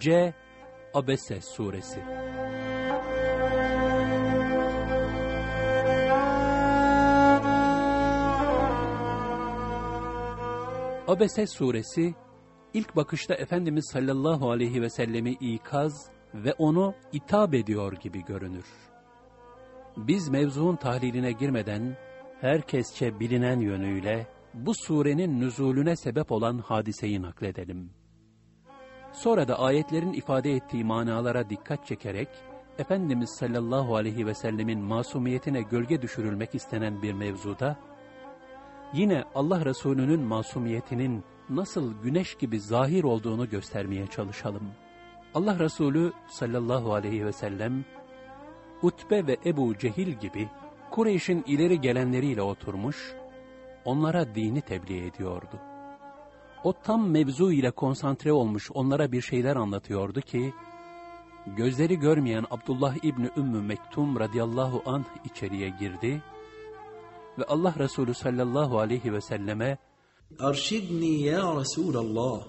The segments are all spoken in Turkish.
C. Abese Suresi Abese Suresi, ilk bakışta Efendimiz sallallahu aleyhi ve sellemi ikaz ve onu itap ediyor gibi görünür. Biz mevzuun tahliline girmeden, herkesçe bilinen yönüyle bu surenin nüzulüne sebep olan hadiseyi nakledelim. Sonra da ayetlerin ifade ettiği manalara dikkat çekerek, Efendimiz sallallahu aleyhi ve sellemin masumiyetine gölge düşürülmek istenen bir mevzuda, yine Allah Resulü'nün masumiyetinin nasıl güneş gibi zahir olduğunu göstermeye çalışalım. Allah Resulü sallallahu aleyhi ve sellem, Utbe ve Ebu Cehil gibi Kureyş'in ileri gelenleriyle oturmuş, onlara dini tebliğ ediyordu. O tam mevzu ile konsantre olmuş onlara bir şeyler anlatıyordu ki, gözleri görmeyen Abdullah İbni Ümmü Mektum radıyallahu anh içeriye girdi ve Allah Resulü sallallahu aleyhi ve selleme, Arşidni ya Resulallah.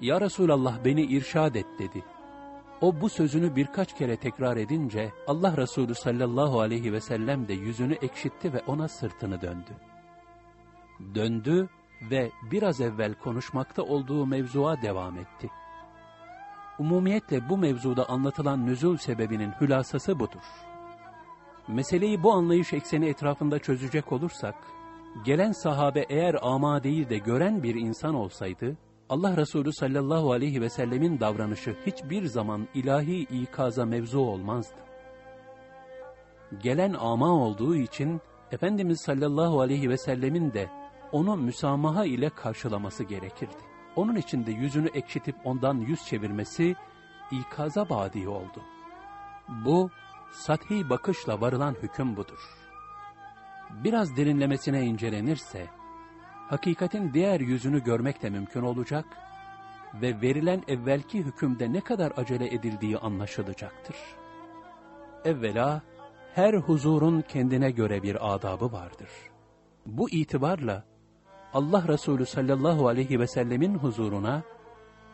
Ya Resulallah beni irşad et dedi. O bu sözünü birkaç kere tekrar edince Allah Resulü sallallahu aleyhi ve sellem de yüzünü ekşitti ve ona sırtını döndü. Döndü ve biraz evvel konuşmakta olduğu mevzuğa devam etti. Umumiyetle bu mevzuda anlatılan nüzul sebebinin hülasası budur. Meseleyi bu anlayış ekseni etrafında çözecek olursak, gelen sahabe eğer ama değil de gören bir insan olsaydı, Allah Resulü sallallahu aleyhi ve sellemin davranışı hiçbir zaman ilahi ikaza mevzu olmazdı. Gelen ama olduğu için Efendimiz sallallahu aleyhi ve sellemin de onu müsamaha ile karşılaması gerekirdi. Onun için de yüzünü ekşitip ondan yüz çevirmesi ikaza badi oldu. Bu, sathi bakışla varılan hüküm budur. Biraz derinlemesine incelenirse, hakikatin diğer yüzünü görmek de mümkün olacak ve verilen evvelki hükümde ne kadar acele edildiği anlaşılacaktır. Evvela, her huzurun kendine göre bir adabı vardır. Bu itibarla, Allah Resulü sallallahu aleyhi ve sellemin huzuruna,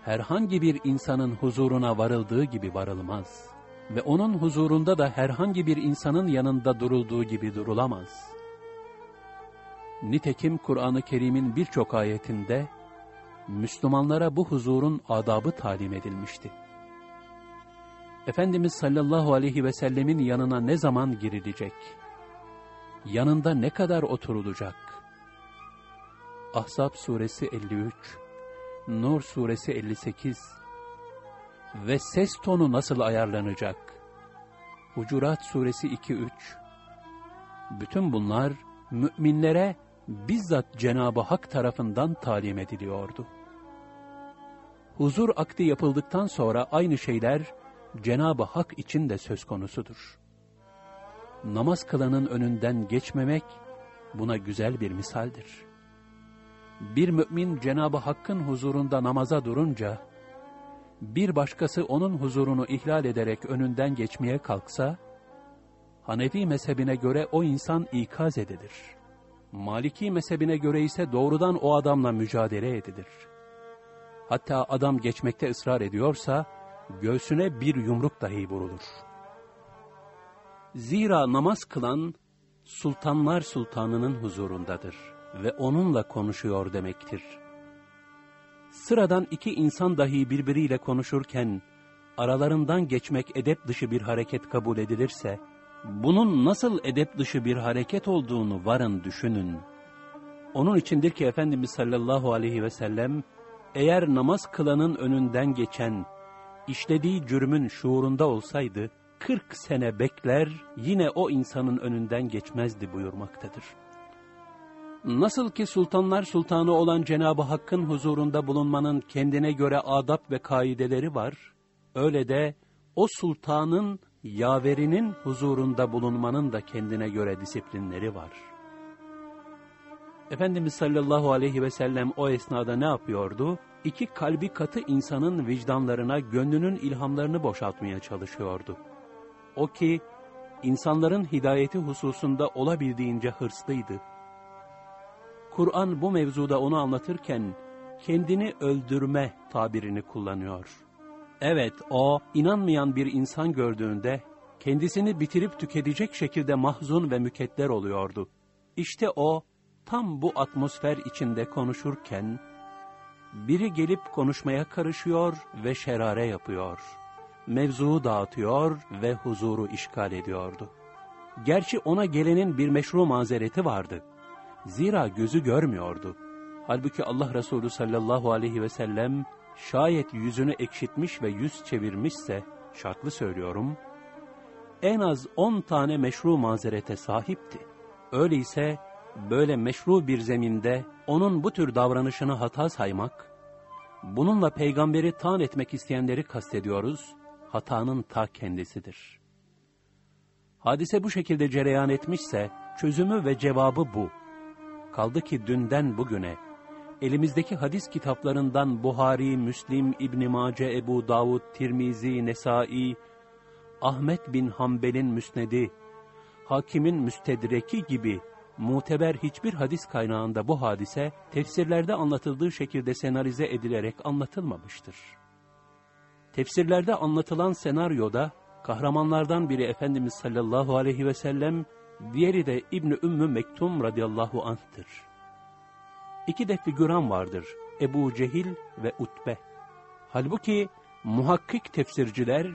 herhangi bir insanın huzuruna varıldığı gibi varılmaz ve onun huzurunda da herhangi bir insanın yanında durulduğu gibi durulamaz. Nitekim Kur'an-ı Kerim'in birçok ayetinde, Müslümanlara bu huzurun adabı talim edilmişti. Efendimiz sallallahu aleyhi ve sellemin yanına ne zaman girilecek? Yanında ne kadar oturulacak? Ahzab suresi 53, Nur suresi 58 ve ses tonu nasıl ayarlanacak? Hucurat suresi 2-3 Bütün bunlar müminlere bizzat Cenab-ı Hak tarafından talim ediliyordu. Huzur akdi yapıldıktan sonra aynı şeyler Cenab-ı Hak için de söz konusudur. Namaz kılanın önünden geçmemek buna güzel bir misaldir. Bir mümin Cenab-ı Hakk'ın huzurunda namaza durunca, bir başkası onun huzurunu ihlal ederek önünden geçmeye kalksa, Hanefi mezhebine göre o insan ikaz edilir. Maliki mezhebine göre ise doğrudan o adamla mücadele edilir. Hatta adam geçmekte ısrar ediyorsa, göğsüne bir yumruk dahi vurulur. Zira namaz kılan, sultanlar sultanının huzurundadır ve onunla konuşuyor demektir. Sıradan iki insan dahi birbiriyle konuşurken, aralarından geçmek edep dışı bir hareket kabul edilirse, bunun nasıl edep dışı bir hareket olduğunu varın düşünün. Onun içindir ki Efendimiz sallallahu aleyhi ve sellem, eğer namaz kılanın önünden geçen, işlediği cürmün şuurunda olsaydı, 40 sene bekler yine o insanın önünden geçmezdi buyurmaktadır. Nasıl ki sultanlar sultanı olan Cenab-ı Hakk'ın huzurunda bulunmanın kendine göre adab ve kaideleri var, öyle de o sultanın yaverinin huzurunda bulunmanın da kendine göre disiplinleri var. Efendimiz sallallahu aleyhi ve sellem o esnada ne yapıyordu? İki kalbi katı insanın vicdanlarına gönlünün ilhamlarını boşaltmaya çalışıyordu. O ki, insanların hidayeti hususunda olabildiğince hırslıydı. Kur'an bu mevzuda onu anlatırken, kendini öldürme tabirini kullanıyor. Evet, o inanmayan bir insan gördüğünde kendisini bitirip tüketecek şekilde mahzun ve mükedder oluyordu. İşte o tam bu atmosfer içinde konuşurken biri gelip konuşmaya karışıyor ve şerare yapıyor. Mevzuu dağıtıyor ve huzuru işgal ediyordu. Gerçi ona gelenin bir meşru mazereti vardı. Zira gözü görmüyordu. Halbuki Allah Resulü sallallahu aleyhi ve sellem şayet yüzünü ekşitmiş ve yüz çevirmişse, şartlı söylüyorum, en az on tane meşru mazerete sahipti. Öyleyse böyle meşru bir zeminde onun bu tür davranışını hata saymak, bununla peygamberi taan etmek isteyenleri kastediyoruz, hatanın ta kendisidir. Hadise bu şekilde cereyan etmişse, çözümü ve cevabı bu. Kaldı ki dünden bugüne, elimizdeki hadis kitaplarından Buhari, Müslim, İbn Mace, Ebu Davud, Tirmizi, Nesai, Ahmet bin Hanbel'in müsnedi, Hakim'in müstedreki gibi muteber hiçbir hadis kaynağında bu hadise tefsirlerde anlatıldığı şekilde senarize edilerek anlatılmamıştır. Tefsirlerde anlatılan senaryoda kahramanlardan biri Efendimiz sallallahu aleyhi ve sellem, diğeri de İbni Ümmü Mektum radıyallahu anh'tır. İki de figüran vardır, Ebu Cehil ve Utbe. Halbuki muhakkik tefsirciler,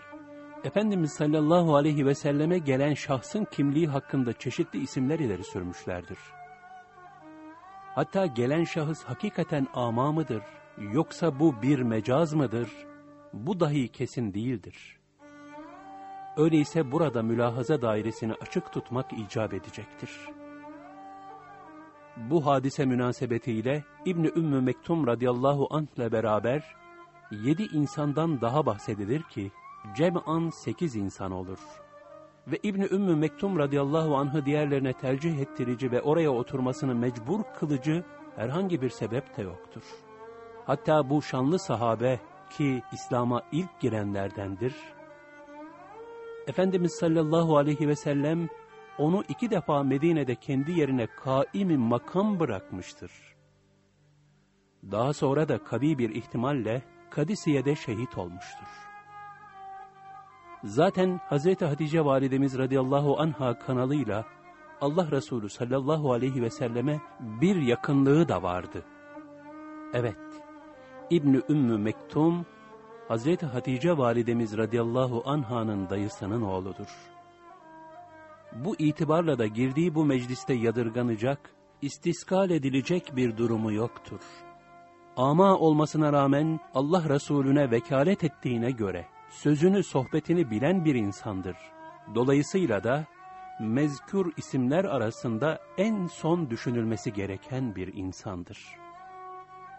Efendimiz sallallahu aleyhi ve selleme gelen şahsın kimliği hakkında çeşitli isimler ileri sürmüşlerdir. Hatta gelen şahıs hakikaten ama mıdır, yoksa bu bir mecaz mıdır, bu dahi kesin değildir. Öyleyse burada mülahaza dairesini açık tutmak icap edecektir. Bu hadise münasebetiyle İbni Ümmü Mektum radıyallahu anh ile beraber yedi insandan daha bahsedilir ki, cem'an sekiz insan olur. Ve İbni Ümmü Mektum radıyallahu anh'ı diğerlerine tercih ettirici ve oraya oturmasını mecbur kılıcı herhangi bir sebep de yoktur. Hatta bu şanlı sahabe ki İslam'a ilk girenlerdendir, Efendimiz sallallahu aleyhi ve sellem onu iki defa Medine'de kendi yerine kaimi makam bırakmıştır. Daha sonra da kabi bir ihtimalle Kadisiye'de şehit olmuştur. Zaten Hazreti Hatice validemiz radıyallahu anha kanalıyla Allah Resulü sallallahu aleyhi ve selleme bir yakınlığı da vardı. Evet, İbni Ümmü Mektum, Hazreti Hatice validemiz radıyallahu anhanın dayısının oğludur. Bu itibarla da girdiği bu mecliste yadırganacak, istiskal edilecek bir durumu yoktur. Ama olmasına rağmen Allah Resulüne vekalet ettiğine göre, sözünü sohbetini bilen bir insandır. Dolayısıyla da mezkür isimler arasında en son düşünülmesi gereken bir insandır.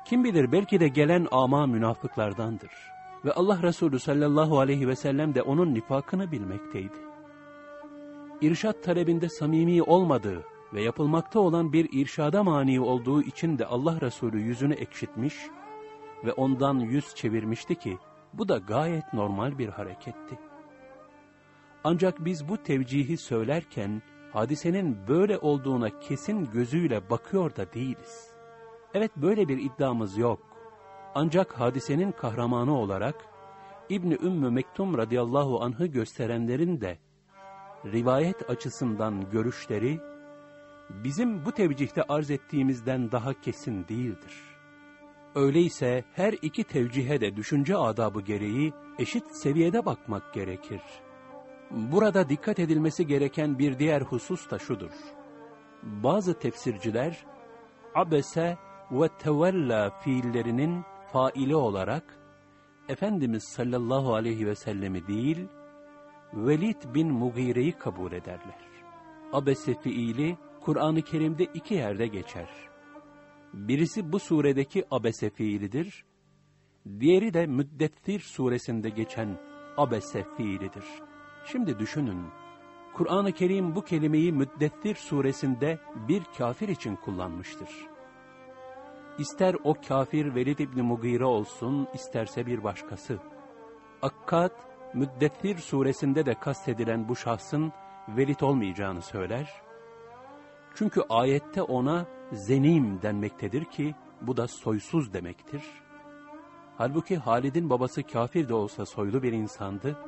Kim bilir belki de gelen ama münafıklardandır. Ve Allah Resulü sallallahu aleyhi ve sellem de onun nifakını bilmekteydi. İrşat talebinde samimi olmadığı ve yapılmakta olan bir irşada mani olduğu için de Allah Resulü yüzünü ekşitmiş ve ondan yüz çevirmişti ki, bu da gayet normal bir hareketti. Ancak biz bu tevcihi söylerken, hadisenin böyle olduğuna kesin gözüyle bakıyor da değiliz. Evet böyle bir iddiamız yok. Ancak hadisenin kahramanı olarak, İbni Ümmü Mektum radıyallahu anh'ı gösterenlerin de, rivayet açısından görüşleri, bizim bu tevcihte arz ettiğimizden daha kesin değildir. Öyleyse her iki tevcihe de düşünce adabı gereği eşit seviyede bakmak gerekir. Burada dikkat edilmesi gereken bir diğer husus da şudur. Bazı tefsirciler, abese ve tevella fiillerinin faili olarak, Efendimiz sallallahu aleyhi ve sellemi değil, Velid bin Mugire'yi kabul ederler. Abese fiili, Kur'an-ı Kerim'de iki yerde geçer. Birisi bu suredeki abese fiilidir, diğeri de Müddettir suresinde geçen abese fiilidir. Şimdi düşünün, Kur'an-ı Kerim bu kelimeyi Müddettir suresinde bir kafir için kullanmıştır. İster o kafir Velid İbni Mugire olsun, isterse bir başkası. Akkad, Müddettir suresinde de kastedilen bu şahsın Velid olmayacağını söyler. Çünkü ayette ona zenim denmektedir ki bu da soysuz demektir. Halbuki Halid'in babası kafir de olsa soylu bir insandı.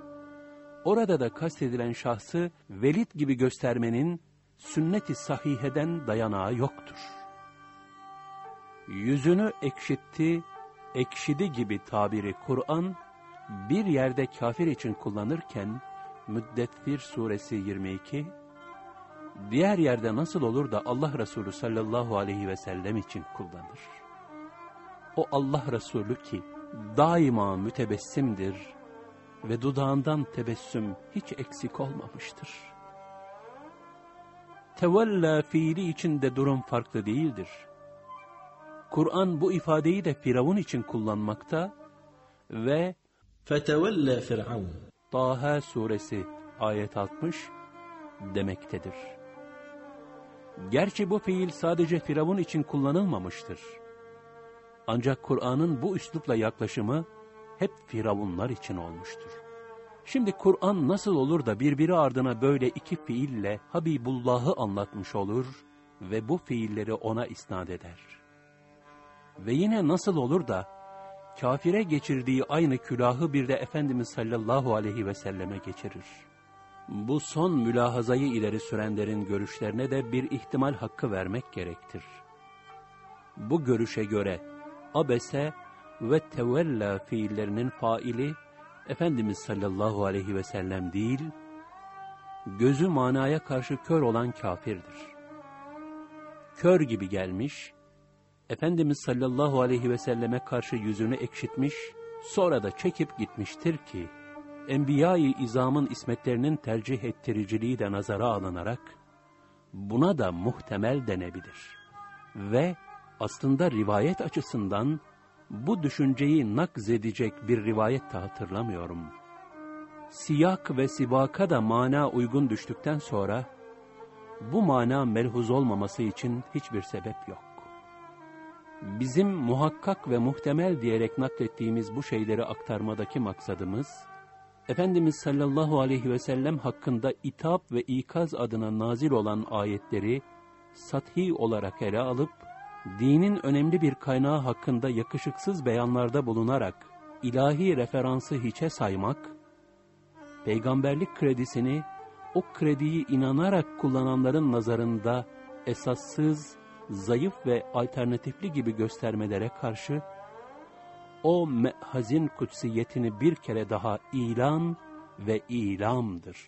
Orada da kastedilen şahsı Velid gibi göstermenin sünnet-i sahiheden dayanağı yoktur. Yüzünü ekşitti, ekşidi gibi tabiri Kur'an, bir yerde kafir için kullanırken, Müddettir suresi 22, diğer yerde nasıl olur da Allah Resulü sallallahu aleyhi ve sellem için kullanır. O Allah Resulü ki daima mütebessimdir ve dudağından tebessüm hiç eksik olmamıştır. Tevella fiili içinde durum farklı değildir. Kur'an bu ifadeyi de Firavun için kullanmakta ve Fetevelle Firavun Taha suresi ayet 60 demektedir. Gerçi bu fiil sadece Firavun için kullanılmamıştır. Ancak Kur'an'ın bu üslupla yaklaşımı hep Firavunlar için olmuştur. Şimdi Kur'an nasıl olur da birbiri ardına böyle iki fiille Habibullah'ı anlatmış olur ve bu fiilleri ona isnat eder.'' Ve yine nasıl olur da kafire geçirdiği aynı külahı bir de Efendimiz sallallahu aleyhi ve selleme geçirir? Bu son mülahazayı ileri sürenlerin görüşlerine de bir ihtimal hakkı vermek gerektir. Bu görüşe göre abese ve tevella fiillerinin faili Efendimiz sallallahu aleyhi ve sellem değil, gözü manaya karşı kör olan kafirdir. Kör gibi gelmiş, Efendimiz sallallahu aleyhi ve selleme karşı yüzünü ekşitmiş, sonra da çekip gitmiştir ki, Enbiya-i İzam'ın ismetlerinin tercih ettiriciliği de nazara alınarak, buna da muhtemel denebilir. Ve aslında rivayet açısından bu düşünceyi nakzedecek bir rivayet de hatırlamıyorum. Siyak ve sibaka da mana uygun düştükten sonra, bu mana melhuz olmaması için hiçbir sebep yok. Bizim muhakkak ve muhtemel diyerek naklettiğimiz bu şeyleri aktarmadaki maksadımız, Efendimiz sallallahu aleyhi ve sellem hakkında itap ve ikaz adına nazil olan ayetleri sathi olarak ele alıp, dinin önemli bir kaynağı hakkında yakışıksız beyanlarda bulunarak ilahi referansı hiçe saymak, peygamberlik kredisini o krediyi inanarak kullananların nazarında esassız, zayıf ve alternatifli gibi göstermelere karşı, o mehazin kutsiyetini bir kere daha ilan ve ilamdır.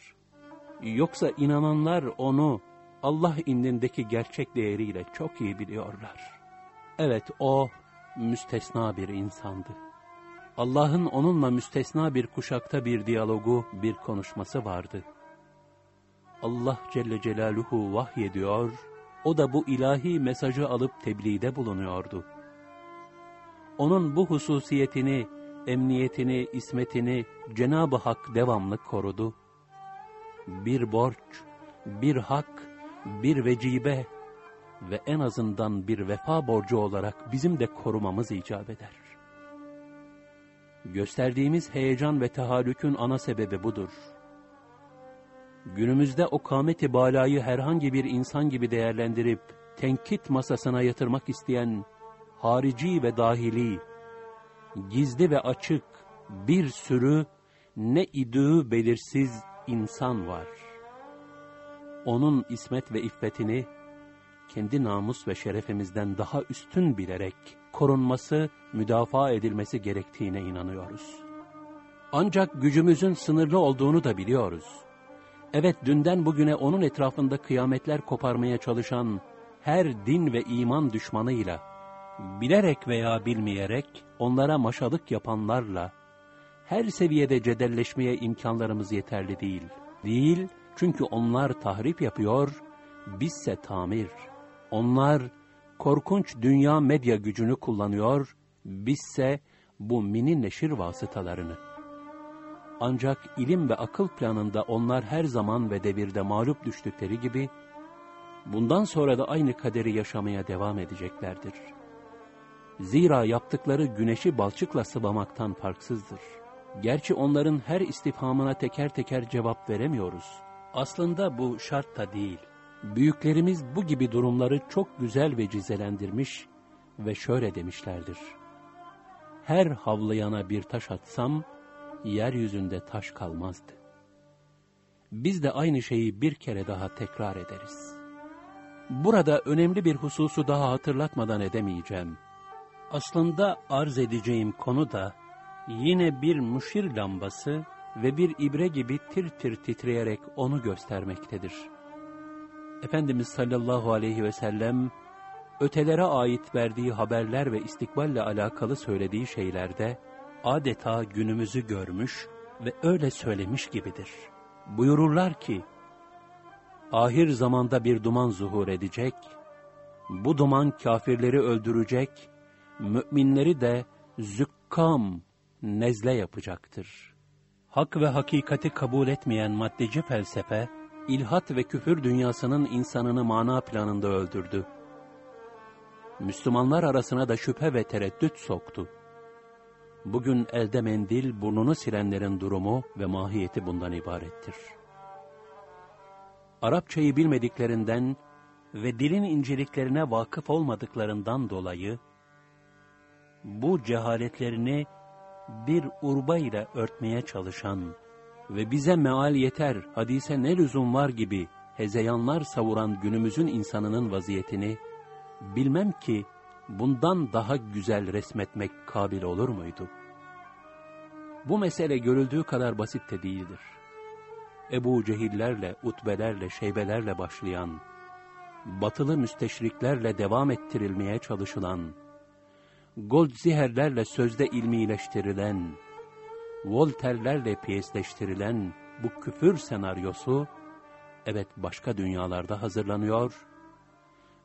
Yoksa inananlar onu Allah indindeki gerçek değeriyle çok iyi biliyorlar. Evet o müstesna bir insandı. Allah'ın onunla müstesna bir kuşakta bir diyalogu, bir konuşması vardı. Allah Celle Celaluhu vahyediyor, o da bu ilahi mesajı alıp tebliğde bulunuyordu. Onun bu hususiyetini, emniyetini, ismetini Cenab-ı Hak devamlı korudu. Bir borç, bir hak, bir vecibe ve en azından bir vefa borcu olarak bizim de korumamız icap eder. Gösterdiğimiz heyecan ve tehallükün ana sebebi budur. Günümüzde o kâmeti balayı herhangi bir insan gibi değerlendirip tenkit masasına yatırmak isteyen harici ve dahili, gizli ve açık bir sürü ne idüğü belirsiz insan var. Onun ismet ve iffetini kendi namus ve şerefimizden daha üstün bilerek korunması, müdafaa edilmesi gerektiğine inanıyoruz. Ancak gücümüzün sınırlı olduğunu da biliyoruz. Evet dünden bugüne onun etrafında kıyametler koparmaya çalışan her din ve iman düşmanıyla, bilerek veya bilmeyerek onlara maşalık yapanlarla, her seviyede cedelleşmeye imkanlarımız yeterli değil. Değil, çünkü onlar tahrip yapıyor, bizse tamir. Onlar korkunç dünya medya gücünü kullanıyor, bizse bu mini neşir vasıtalarını. Ancak ilim ve akıl planında onlar her zaman ve devirde mağlup düştükleri gibi, bundan sonra da aynı kaderi yaşamaya devam edeceklerdir. Zira yaptıkları güneşi balçıkla sıvamaktan farksızdır. Gerçi onların her istifhamına teker teker cevap veremiyoruz. Aslında bu şart da değil. Büyüklerimiz bu gibi durumları çok güzel ve cizelendirmiş ve şöyle demişlerdir. her havlayana bir taş atsam, yeryüzünde taş kalmazdı. Biz de aynı şeyi bir kere daha tekrar ederiz. Burada önemli bir hususu daha hatırlatmadan edemeyeceğim. Aslında arz edeceğim konu da yine bir muşir lambası ve bir ibre gibi tir tir titreyerek onu göstermektedir. Efendimiz sallallahu aleyhi ve sellem ötelere ait verdiği haberler ve istikballe alakalı söylediği şeylerde adeta günümüzü görmüş ve öyle söylemiş gibidir. Buyururlar ki, ahir zamanda bir duman zuhur edecek, bu duman kafirleri öldürecek, müminleri de zükkam, nezle yapacaktır. Hak ve hakikati kabul etmeyen maddeci felsefe, ilhat ve küfür dünyasının insanını mana planında öldürdü. Müslümanlar arasına da şüphe ve tereddüt soktu. Bugün elde mendil, burnunu silenlerin durumu ve mahiyeti bundan ibarettir. Arapçayı bilmediklerinden ve dilin inceliklerine vakıf olmadıklarından dolayı, bu cehaletlerini bir urba ile örtmeye çalışan ve bize meal yeter, hadise ne lüzum var gibi hezeyanlar savuran günümüzün insanının vaziyetini, bilmem ki bundan daha güzel resmetmek kabil olur muydu? Bu mesele görüldüğü kadar basit de değildir. Ebu Cehillerle, utbelerle, şeybelerle başlayan, batılı müsteşriklerle devam ettirilmeye çalışılan, Goldziherlerle sözde ilmileştirilen, Volterlerle piyesleştirilen bu küfür senaryosu, evet başka dünyalarda hazırlanıyor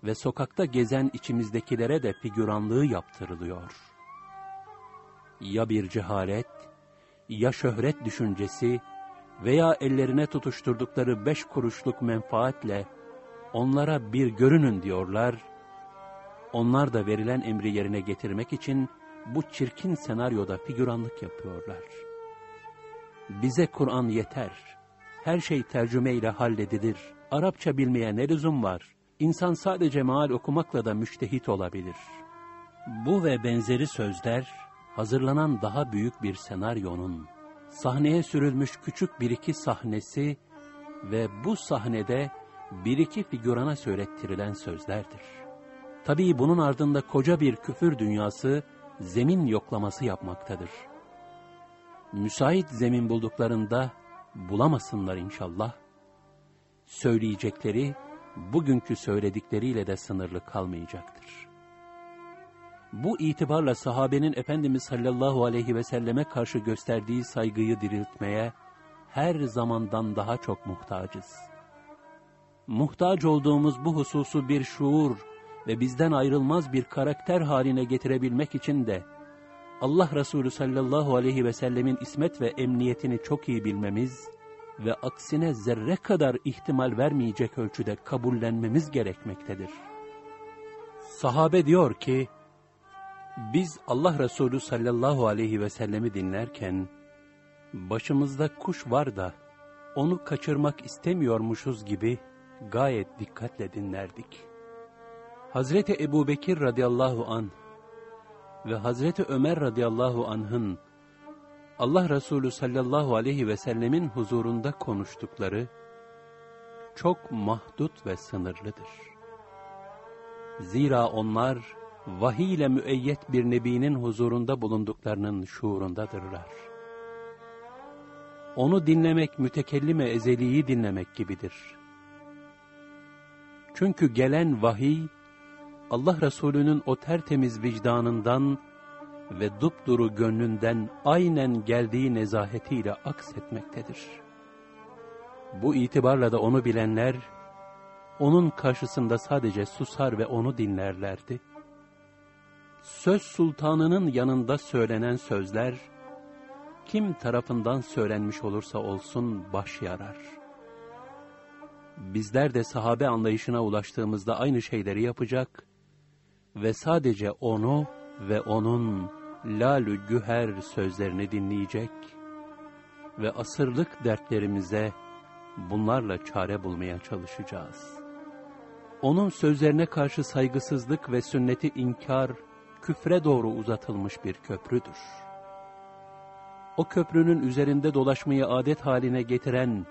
ve sokakta gezen içimizdekilere de figüranlığı yaptırılıyor. Ya bir cehalet, ya şöhret düşüncesi veya ellerine tutuşturdukları beş kuruşluk menfaatle onlara bir görünün diyorlar. Onlar da verilen emri yerine getirmek için bu çirkin senaryoda figüranlık yapıyorlar. Bize Kur'an yeter. Her şey tercüme ile halledilir. Arapça bilmeye ne lüzum var? İnsan sadece maal okumakla da müştehit olabilir. Bu ve benzeri sözler, hazırlanan daha büyük bir senaryonun, sahneye sürülmüş küçük bir iki sahnesi ve bu sahnede bir iki figürana söylettirilen sözlerdir. Tabii bunun ardında koca bir küfür dünyası, zemin yoklaması yapmaktadır. Müsait zemin bulduklarında bulamasınlar inşallah. Söyleyecekleri, bugünkü söyledikleriyle de sınırlı kalmayacaktır. Bu itibarla sahabenin Efendimiz sallallahu aleyhi ve selleme karşı gösterdiği saygıyı diriltmeye her zamandan daha çok muhtacız. Muhtaç olduğumuz bu hususu bir şuur ve bizden ayrılmaz bir karakter haline getirebilmek için de Allah Resulü sallallahu aleyhi ve sellemin ismet ve emniyetini çok iyi bilmemiz ve aksine zerre kadar ihtimal vermeyecek ölçüde kabullenmemiz gerekmektedir. Sahabe diyor ki, biz Allah Resulü sallallahu aleyhi ve sellemi dinlerken, başımızda kuş var da onu kaçırmak istemiyormuşuz gibi gayet dikkatle dinlerdik. Hazreti Ebu Bekir radıyallahu an ve Hazreti Ömer radıyallahu anh'ın Allah Resulü sallallahu aleyhi ve sellemin huzurunda konuştukları çok mahdut ve sınırlıdır. Zira onlar vahiy ile müeyyet bir nebinin huzurunda bulunduklarının şuurundadırlar. Onu dinlemek mütekellime ezeliyi dinlemek gibidir. Çünkü gelen vahiy, Allah Resulü'nün o tertemiz vicdanından ve dupduru gönlünden aynen geldiği nezahetiyle aksetmektedir. Bu itibarla da onu bilenler, onun karşısında sadece susar ve onu dinlerlerdi. Söz sultanının yanında söylenen sözler, kim tarafından söylenmiş olursa olsun baş yarar. Bizler de sahabe anlayışına ulaştığımızda aynı şeyleri yapacak ve sadece onu ve onun lalü güher sözlerini dinleyecek ve asırlık dertlerimize bunlarla çare bulmaya çalışacağız. Onun sözlerine karşı saygısızlık ve sünneti inkar, küfre doğru uzatılmış bir köprüdür. O köprünün üzerinde dolaşmayı adet haline getiren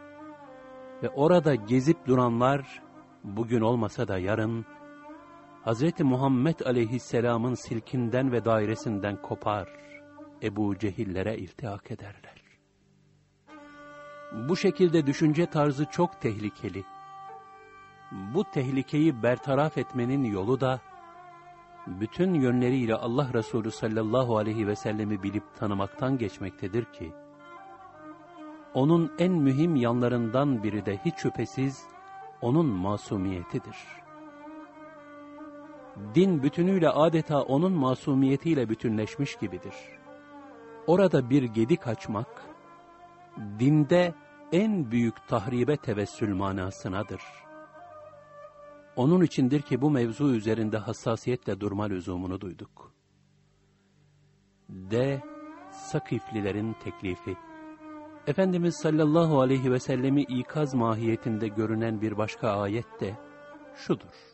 ve orada gezip duranlar, bugün olmasa da yarın, Hz. Muhammed aleyhisselamın silkinden ve dairesinden kopar, Ebu Cehillere iltihak ederler. Bu şekilde düşünce tarzı çok tehlikeli. Bu tehlikeyi bertaraf etmenin yolu da, bütün yönleriyle Allah Resulü sallallahu aleyhi ve sellemi bilip tanımaktan geçmektedir ki, onun en mühim yanlarından biri de hiç şüphesiz onun masumiyetidir. Din bütünüyle adeta onun masumiyetiyle bütünleşmiş gibidir. Orada bir gedik açmak, dinde en büyük tahribe tevessül manasınadır. Onun içindir ki bu mevzu üzerinde hassasiyetle durma lüzumunu duyduk. D. Sakiflilerin teklifi Efendimiz sallallahu aleyhi ve sellemi ikaz mahiyetinde görünen bir başka ayet de şudur.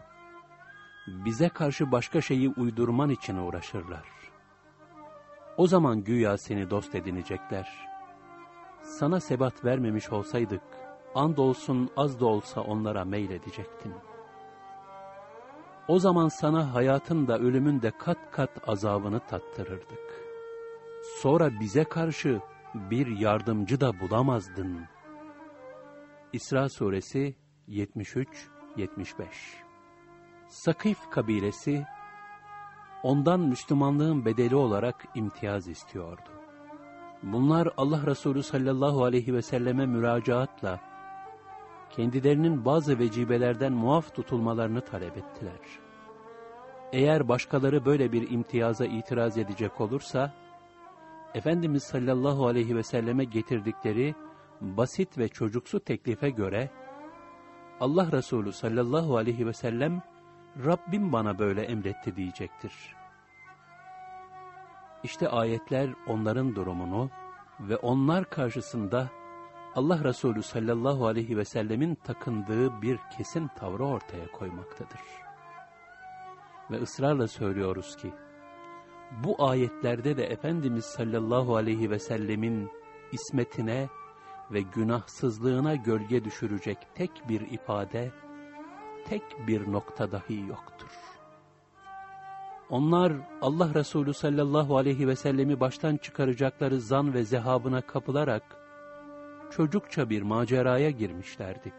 bize karşı başka şeyi uydurman için uğraşırlar. O zaman güya seni dost edinecekler. Sana sebat vermemiş olsaydık, andolsun az da olsa onlara meyledecektin. O zaman sana hayatın da ölümün de kat kat azabını tattırırdık. Sonra bize karşı bir yardımcı da bulamazdın. İsra suresi 73-75 Sakif kabilesi, ondan Müslümanlığın bedeli olarak imtiyaz istiyordu. Bunlar Allah Resulü sallallahu aleyhi ve selleme müracaatla, kendilerinin bazı vecibelerden muaf tutulmalarını talep ettiler. Eğer başkaları böyle bir imtiyaza itiraz edecek olursa, Efendimiz sallallahu aleyhi ve selleme getirdikleri basit ve çocuksu teklife göre, Allah Resulü sallallahu aleyhi ve sellem, Rabbim bana böyle emretti diyecektir. İşte ayetler onların durumunu ve onlar karşısında Allah Resulü sallallahu aleyhi ve sellemin takındığı bir kesin tavrı ortaya koymaktadır. Ve ısrarla söylüyoruz ki, bu ayetlerde de Efendimiz sallallahu aleyhi ve sellemin ismetine ve günahsızlığına gölge düşürecek tek bir ifade, tek bir nokta dahi yoktur. Onlar Allah Resulü sallallahu aleyhi ve sellemi baştan çıkaracakları zan ve zehabına kapılarak, çocukça bir maceraya girmişlerdi.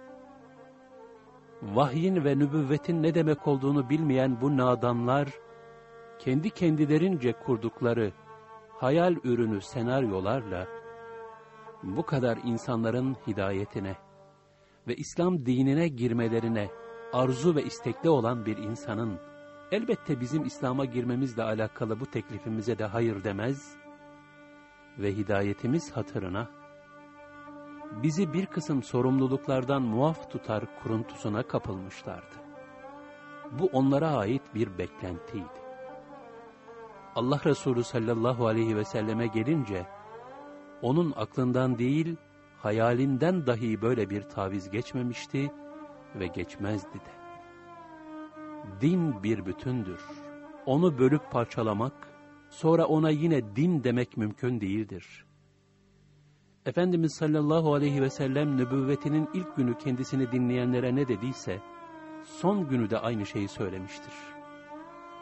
Vahyin ve nübüvvetin ne demek olduğunu bilmeyen bu nadanlar, kendi kendilerince kurdukları hayal ürünü senaryolarla, bu kadar insanların hidayetine ve İslam dinine girmelerine arzu ve istekli olan bir insanın, elbette bizim İslam'a girmemizle alakalı bu teklifimize de hayır demez ve hidayetimiz hatırına, bizi bir kısım sorumluluklardan muaf tutar kuruntusuna kapılmışlardı. Bu onlara ait bir beklentiydi. Allah Resulü sallallahu aleyhi ve selleme gelince, onun aklından değil, hayalinden dahi böyle bir taviz geçmemişti ve geçmezdi de. Din bir bütündür. Onu bölüp parçalamak, sonra ona yine din demek mümkün değildir. Efendimiz sallallahu aleyhi ve sellem nübüvvetinin ilk günü kendisini dinleyenlere ne dediyse, son günü de aynı şeyi söylemiştir.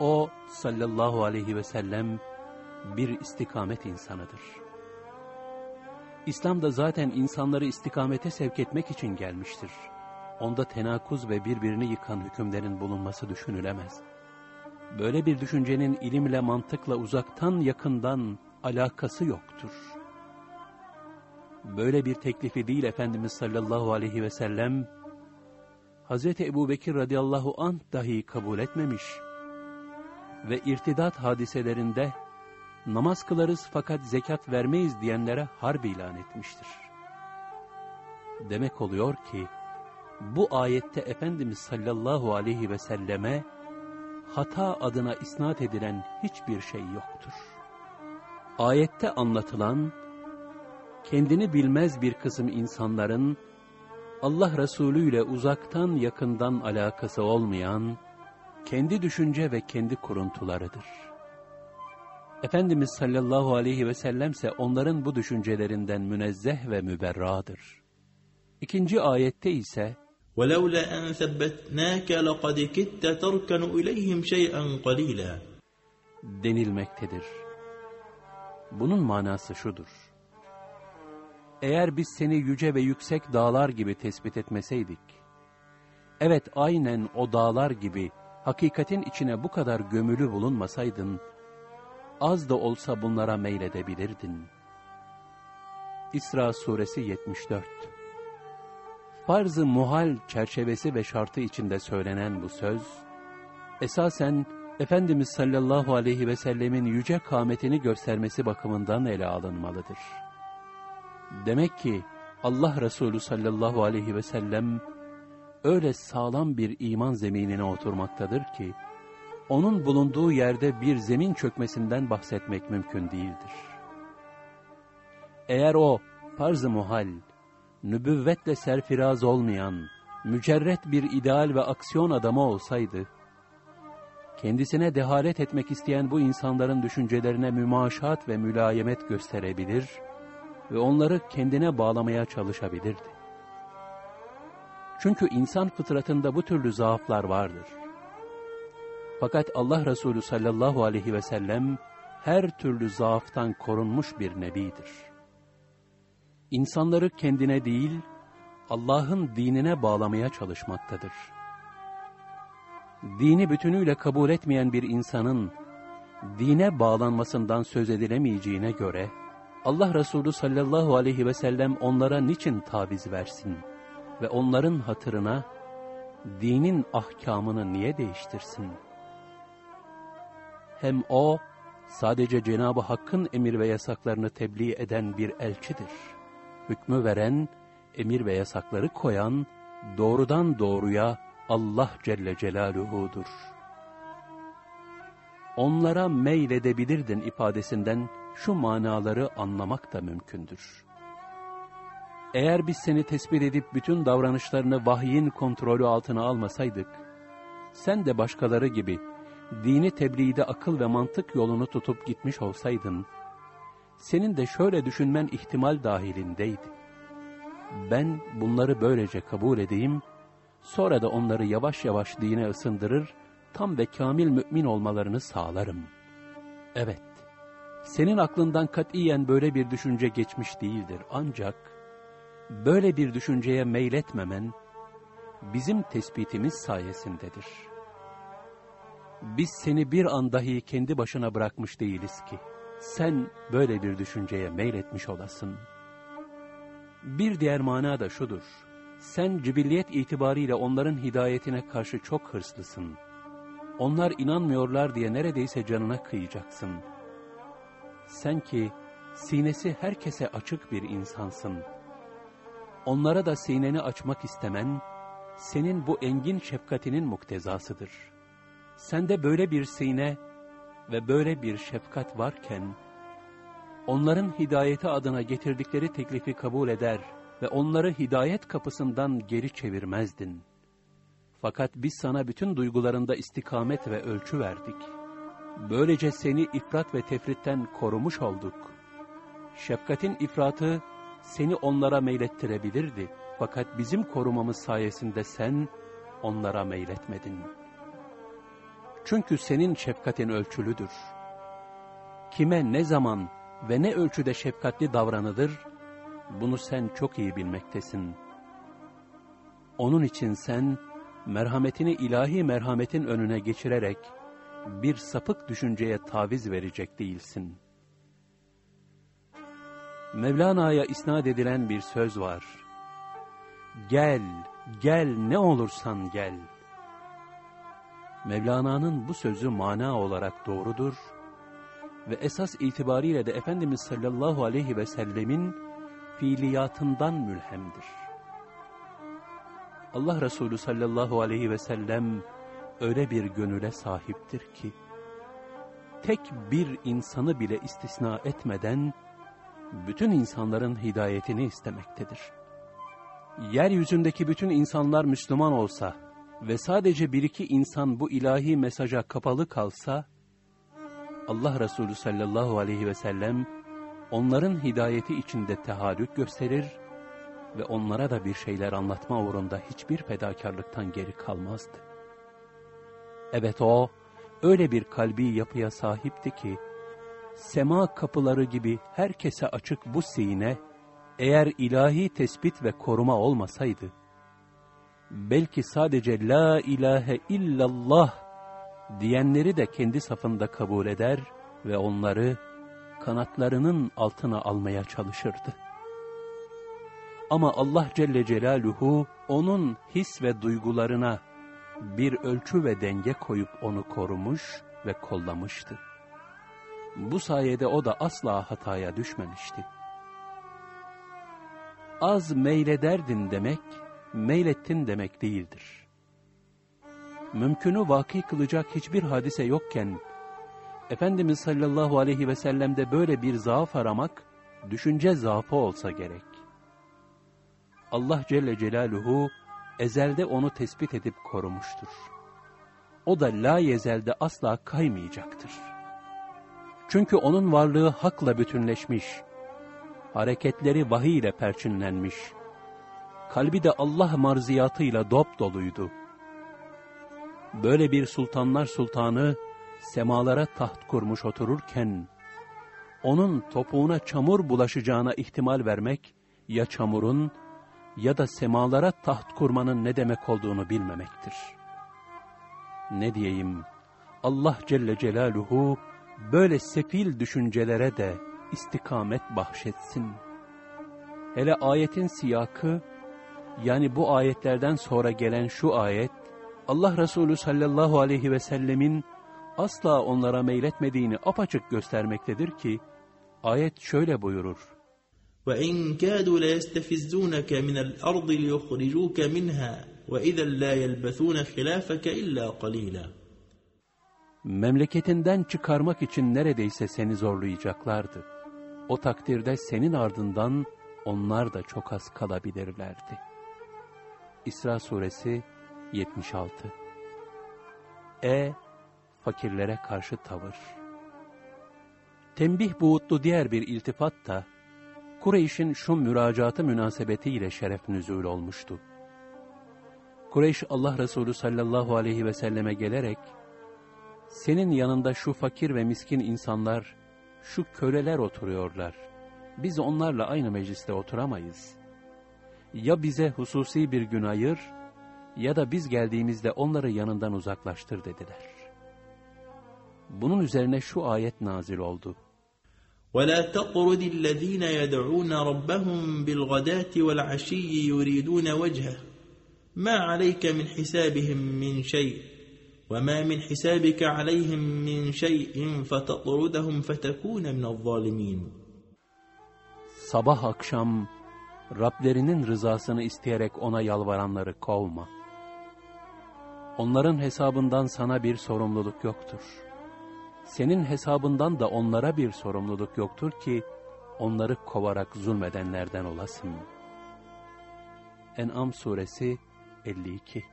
O sallallahu aleyhi ve sellem bir istikamet insanıdır. İslam da zaten insanları istikamete sevk etmek için gelmiştir. Onda tenakuz ve birbirini yıkan hükümlerin bulunması düşünülemez. Böyle bir düşüncenin ilimle mantıkla uzaktan yakından alakası yoktur. Böyle bir teklifi değil Efendimiz sallallahu aleyhi ve sellem, Hz. Ebu Bekir radıyallahu anh dahi kabul etmemiş ve irtidat hadiselerinde namaz kılarız fakat zekat vermeyiz diyenlere harp ilan etmiştir. Demek oluyor ki, bu ayette Efendimiz sallallahu aleyhi ve selleme hata adına isnat edilen hiçbir şey yoktur. Ayette anlatılan, kendini bilmez bir kısım insanların, Allah Resulü ile uzaktan yakından alakası olmayan, kendi düşünce ve kendi kuruntularıdır. Efendimiz sallallahu aleyhi ve sellemse onların bu düşüncelerinden münezzeh ve müberradır. İkinci ayette ise, ولولا أن ثبتناك لقد كدت تركن إليهم شيئا قليلا denilmektedir. Bunun manası şudur. Eğer biz seni yüce ve yüksek dağlar gibi tespit etmeseydik, evet aynen o dağlar gibi hakikatin içine bu kadar gömülü bulunmasaydın, az da olsa bunlara meyledebilirdin. İsra suresi 74 Farz-ı muhal çerçevesi ve şartı içinde söylenen bu söz, esasen Efendimiz sallallahu aleyhi ve sellemin yüce kâmetini göstermesi bakımından ele alınmalıdır. Demek ki Allah Resulü sallallahu aleyhi ve sellem öyle sağlam bir iman zeminine oturmaktadır ki, onun bulunduğu yerde bir zemin çökmesinden bahsetmek mümkün değildir. Eğer o farz-ı muhal, nübüvvetle serfiraz olmayan, mücerret bir ideal ve aksiyon adamı olsaydı, kendisine dehalet etmek isteyen bu insanların düşüncelerine mümaşat ve mülayemet gösterebilir ve onları kendine bağlamaya çalışabilirdi. Çünkü insan fıtratında bu türlü zaaflar vardır. Fakat Allah Resulü sallallahu aleyhi ve sellem her türlü zaaftan korunmuş bir nebidir. İnsanları kendine değil, Allah'ın dinine bağlamaya çalışmaktadır. Dini bütünüyle kabul etmeyen bir insanın dine bağlanmasından söz edilemeyeceğine göre, Allah Resulü sallallahu aleyhi ve sellem onlara niçin taviz versin ve onların hatırına dinin ahkamını niye değiştirsin? Hem o, sadece Cenab-ı Hakk'ın emir ve yasaklarını tebliğ eden bir elçidir. Hükmü veren, emir ve yasakları koyan, doğrudan doğruya Allah Celle Celaluhu'dur. Onlara meyledebilirdin ifadesinden şu manaları anlamak da mümkündür. Eğer biz seni tespit edip bütün davranışlarını vahyin kontrolü altına almasaydık, sen de başkaları gibi dini tebliğde akıl ve mantık yolunu tutup gitmiş olsaydın, senin de şöyle düşünmen ihtimal dahilindeydi. Ben bunları böylece kabul edeyim, sonra da onları yavaş yavaş dine ısındırır, tam ve kamil mümin olmalarını sağlarım. Evet, senin aklından katiyen böyle bir düşünce geçmiş değildir. Ancak böyle bir düşünceye meyletmemen bizim tespitimiz sayesindedir. Biz seni bir an dahi kendi başına bırakmış değiliz ki sen böyle bir düşünceye meyletmiş olasın. Bir diğer mana da şudur. Sen cibilliyet itibariyle onların hidayetine karşı çok hırslısın. Onlar inanmıyorlar diye neredeyse canına kıyacaksın.'' Sen ki sinesi herkese açık bir insansın. Onlara da sineni açmak istemen, senin bu engin şefkatinin muktezasıdır. Sende böyle bir sine ve böyle bir şefkat varken, onların hidayeti adına getirdikleri teklifi kabul eder ve onları hidayet kapısından geri çevirmezdin. Fakat biz sana bütün duygularında istikamet ve ölçü verdik.'' Böylece seni ifrat ve tefritten korumuş olduk. Şefkatin ifratı seni onlara meylettirebilirdi. Fakat bizim korumamız sayesinde sen onlara meyletmedin. Çünkü senin şefkatin ölçülüdür. Kime ne zaman ve ne ölçüde şefkatli davranılır, bunu sen çok iyi bilmektesin. Onun için sen, merhametini ilahi merhametin önüne geçirerek, bir sapık düşünceye taviz verecek değilsin. Mevlana'ya isnat edilen bir söz var. Gel, gel ne olursan gel. Mevlana'nın bu sözü mana olarak doğrudur ve esas itibariyle de Efendimiz sallallahu aleyhi ve sellemin fiiliyatından mülhemdir. Allah Resulü sallallahu aleyhi ve sellem öyle bir gönüle sahiptir ki, tek bir insanı bile istisna etmeden, bütün insanların hidayetini istemektedir. Yeryüzündeki bütün insanlar Müslüman olsa ve sadece bir iki insan bu ilahi mesaja kapalı kalsa, Allah Resulü sallallahu aleyhi ve sellem onların hidayeti içinde tehallük gösterir ve onlara da bir şeyler anlatma uğrunda hiçbir fedakarlıktan geri kalmazdı. Evet o, öyle bir kalbi yapıya sahipti ki, sema kapıları gibi herkese açık bu sine, eğer ilahi tespit ve koruma olmasaydı, belki sadece la ilahe illallah diyenleri de kendi safında kabul eder ve onları kanatlarının altına almaya çalışırdı. Ama Allah Celle Celaluhu onun his ve duygularına bir ölçü ve denge koyup onu korumuş ve kollamıştı. Bu sayede o da asla hataya düşmemişti. Az meylederdin demek, meylettin demek değildir. Mümkünü vaki kılacak hiçbir hadise yokken, Efendimiz sallallahu aleyhi ve sellem'de böyle bir zaaf aramak, düşünce zaafı olsa gerek. Allah Celle Celaluhu, ezelde onu tespit edip korumuştur. O da la yezelde asla kaymayacaktır. Çünkü onun varlığı hakla bütünleşmiş, hareketleri vahiy ile perçinlenmiş, kalbi de Allah marziyatıyla dop doluydu. Böyle bir sultanlar sultanı, semalara taht kurmuş otururken, onun topuğuna çamur bulaşacağına ihtimal vermek, ya çamurun ya da semalara taht kurmanın ne demek olduğunu bilmemektir. Ne diyeyim, Allah Celle Celaluhu böyle sefil düşüncelere de istikamet bahşetsin. Hele ayetin siyakı, yani bu ayetlerden sonra gelen şu ayet, Allah Resulü sallallahu aleyhi ve sellemin asla onlara meyletmediğini apaçık göstermektedir ki, ayet şöyle buyurur. وإن كادوا ليستفزونك من الأرض ليخرجوك منها وإذا لا يلبثون خلافك إلا قليلا Memleketinden çıkarmak için neredeyse seni zorlayacaklardı. O takdirde senin ardından onlar da çok az kalabilirlerdi. İsra Suresi 76 E. Fakirlere karşı tavır Tembih buğutlu diğer bir iltifat da Kureyş'in şu müracaatı münasebetiyle şeref nüzul olmuştu. Kureyş Allah Resulü sallallahu aleyhi ve selleme gelerek, senin yanında şu fakir ve miskin insanlar, şu köleler oturuyorlar. Biz onlarla aynı mecliste oturamayız. Ya bize hususi bir gün ayır, ya da biz geldiğimizde onları yanından uzaklaştır dediler. Bunun üzerine şu ayet nazil oldu. ولا تطرد الذين يدعون ربهم بالغداة والعشي يريدون وجهه ما عليك من حسابهم من شيء وما من حسابك عليهم من شيء فتطردهم فتكون من الظالمين Sabah akşam Rablerinin rızasını isteyerek ona yalvaranları kovma. Onların hesabından sana bir sorumluluk yoktur.'' senin hesabından da onlara bir sorumluluk yoktur ki, onları kovarak zulmedenlerden olasın. En'am suresi 52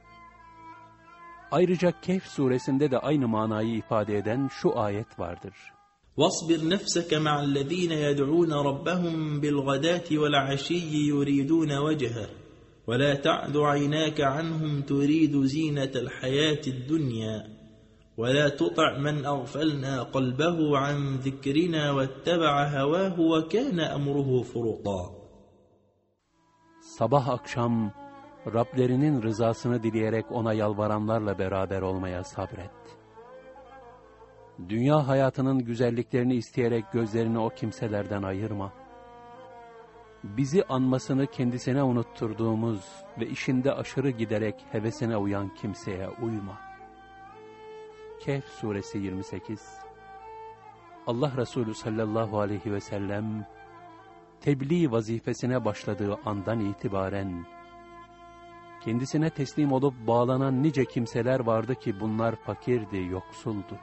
Ayrıca Kehf suresinde de aynı manayı ifade eden şu ayet vardır. وَاصْبِرْ نَفْسَكَ مَعَ الَّذ۪ينَ يَدْعُونَ رَبَّهُمْ بِالْغَدَاةِ وَالْعَشِيِّ يُرِيدُونَ وَجْهَهُ وَلَا تَعْدُ عَيْنَاكَ عَنْهُمْ تُرِيدُ زِينَةَ الْحَيَاةِ الدُّنْيَا ولا تطع من أغفلنا قلبه عن ذكرنا واتبع هواه وكان أمره فرطا Sabah akşam Rablerinin rızasını dileyerek ona yalvaranlarla beraber olmaya sabret. Dünya hayatının güzelliklerini isteyerek gözlerini o kimselerden ayırma. Bizi anmasını kendisine unutturduğumuz ve işinde aşırı giderek hevesine uyan kimseye uyma. Kehf suresi 28 Allah Resulü sallallahu aleyhi ve sellem tebliğ vazifesine başladığı andan itibaren kendisine teslim olup bağlanan nice kimseler vardı ki bunlar fakirdi, yoksuldu.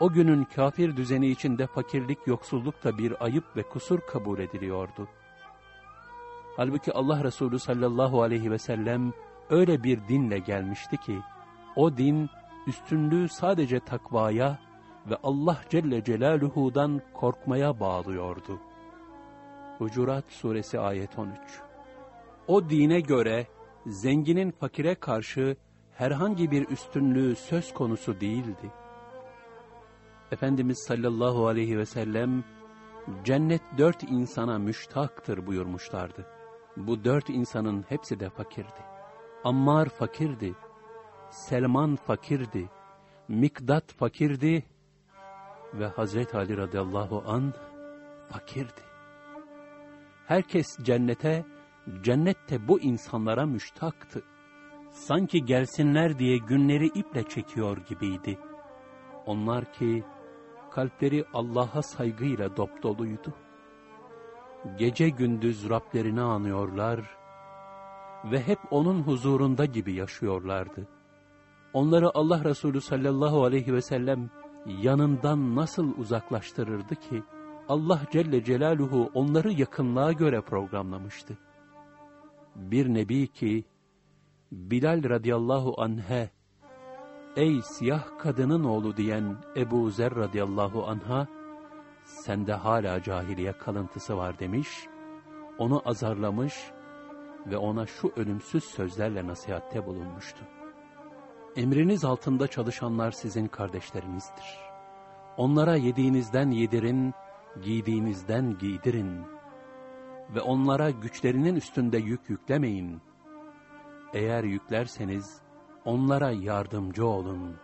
O günün kafir düzeni içinde fakirlik, yoksulluk da bir ayıp ve kusur kabul ediliyordu. Halbuki Allah Resulü sallallahu aleyhi ve sellem öyle bir dinle gelmişti ki, o din üstünlüğü sadece takvaya ve Allah Celle Celaluhu'dan korkmaya bağlıyordu. Hucurat Suresi Ayet 13 O dine göre zenginin fakire karşı herhangi bir üstünlüğü söz konusu değildi. Efendimiz sallallahu aleyhi ve sellem, cennet dört insana müştaktır buyurmuşlardı. Bu dört insanın hepsi de fakirdi. Ammar fakirdi, Selman fakirdi, Mikdat fakirdi ve Hazreti Ali radıyallahu an fakirdi. Herkes cennete, cennette bu insanlara müştaktı. Sanki gelsinler diye günleri iple çekiyor gibiydi. Onlar ki kalpleri Allah'a saygıyla dopdoluydu. Gece gündüz Rablerini anıyorlar ve hep O'nun huzurunda gibi yaşıyorlardı. Onları Allah Resulü sallallahu aleyhi ve sellem yanından nasıl uzaklaştırırdı ki, Allah Celle Celaluhu onları yakınlığa göre programlamıştı. Bir nebi ki, Bilal radıyallahu anh'e, ey siyah kadının oğlu diyen Ebu Zer radıyallahu anh'a, sende hala cahiliye kalıntısı var demiş, onu azarlamış ve ona şu ölümsüz sözlerle nasihatte bulunmuştu. Emriniz altında çalışanlar sizin kardeşlerinizdir. Onlara yediğinizden yedirin, giydiğinizden giydirin. Ve onlara güçlerinin üstünde yük yüklemeyin. Eğer yüklerseniz, onlara yardımcı olun.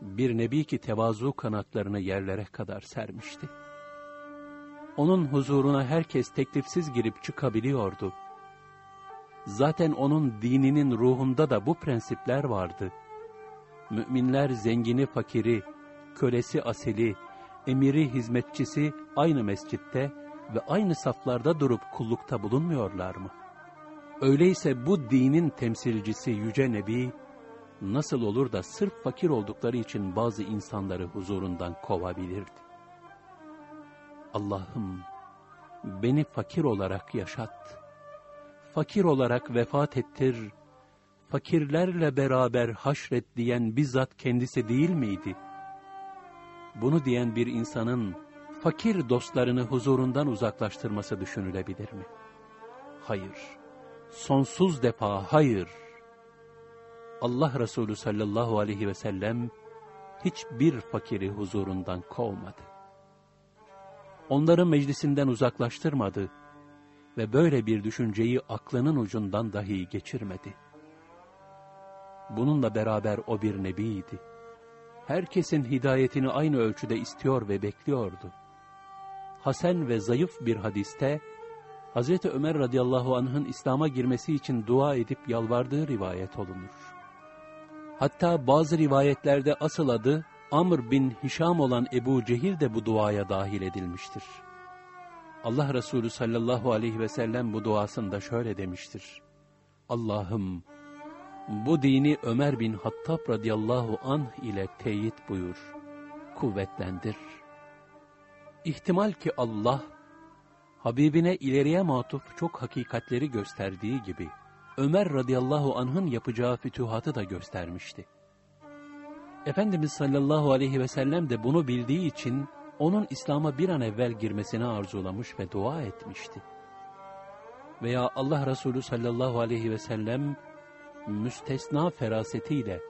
Bir nebi ki tevazu kanatlarını yerlere kadar sermişti. Onun huzuruna herkes teklifsiz girip çıkabiliyordu. Zaten onun dininin ruhunda da bu prensipler vardı. Müminler zengini fakiri, kölesi asili, emiri hizmetçisi aynı mescitte ve aynı saflarda durup kullukta bulunmuyorlar mı? Öyleyse bu dinin temsilcisi Yüce Nebi, nasıl olur da sırf fakir oldukları için bazı insanları huzurundan kovabilirdi? Allah'ım, beni fakir olarak yaşat. Fakir olarak vefat ettir. Fakirlerle beraber haşret diyen bizzat kendisi değil miydi? Bunu diyen bir insanın fakir dostlarını huzurundan uzaklaştırması düşünülebilir mi? Hayır. Sonsuz defa hayır. Allah Resulü sallallahu aleyhi ve sellem hiçbir fakiri huzurundan kovmadı. Onları meclisinden uzaklaştırmadı ve böyle bir düşünceyi aklının ucundan dahi geçirmedi. Bununla beraber o bir nebiydi. Herkesin hidayetini aynı ölçüde istiyor ve bekliyordu. Hasen ve zayıf bir hadiste, Hz. Ömer radıyallahu anh'ın İslam'a girmesi için dua edip yalvardığı rivayet olunur. Hatta bazı rivayetlerde asıl adı Amr bin Hişam olan Ebu Cehil de bu duaya dahil edilmiştir. Allah Resulü sallallahu aleyhi ve sellem bu duasında şöyle demiştir. Allah'ım bu dini Ömer bin Hattab radıyallahu anh ile teyit buyur, kuvvetlendir. İhtimal ki Allah, Habibine ileriye matuf çok hakikatleri gösterdiği gibi, Ömer radıyallahu anh'ın yapacağı fütühatı da göstermişti. Efendimiz sallallahu aleyhi ve sellem de bunu bildiği için, onun İslam'a bir an evvel girmesini arzulamış ve dua etmişti. Veya Allah Resulü sallallahu aleyhi ve sellem, müstesna ferasetiyle,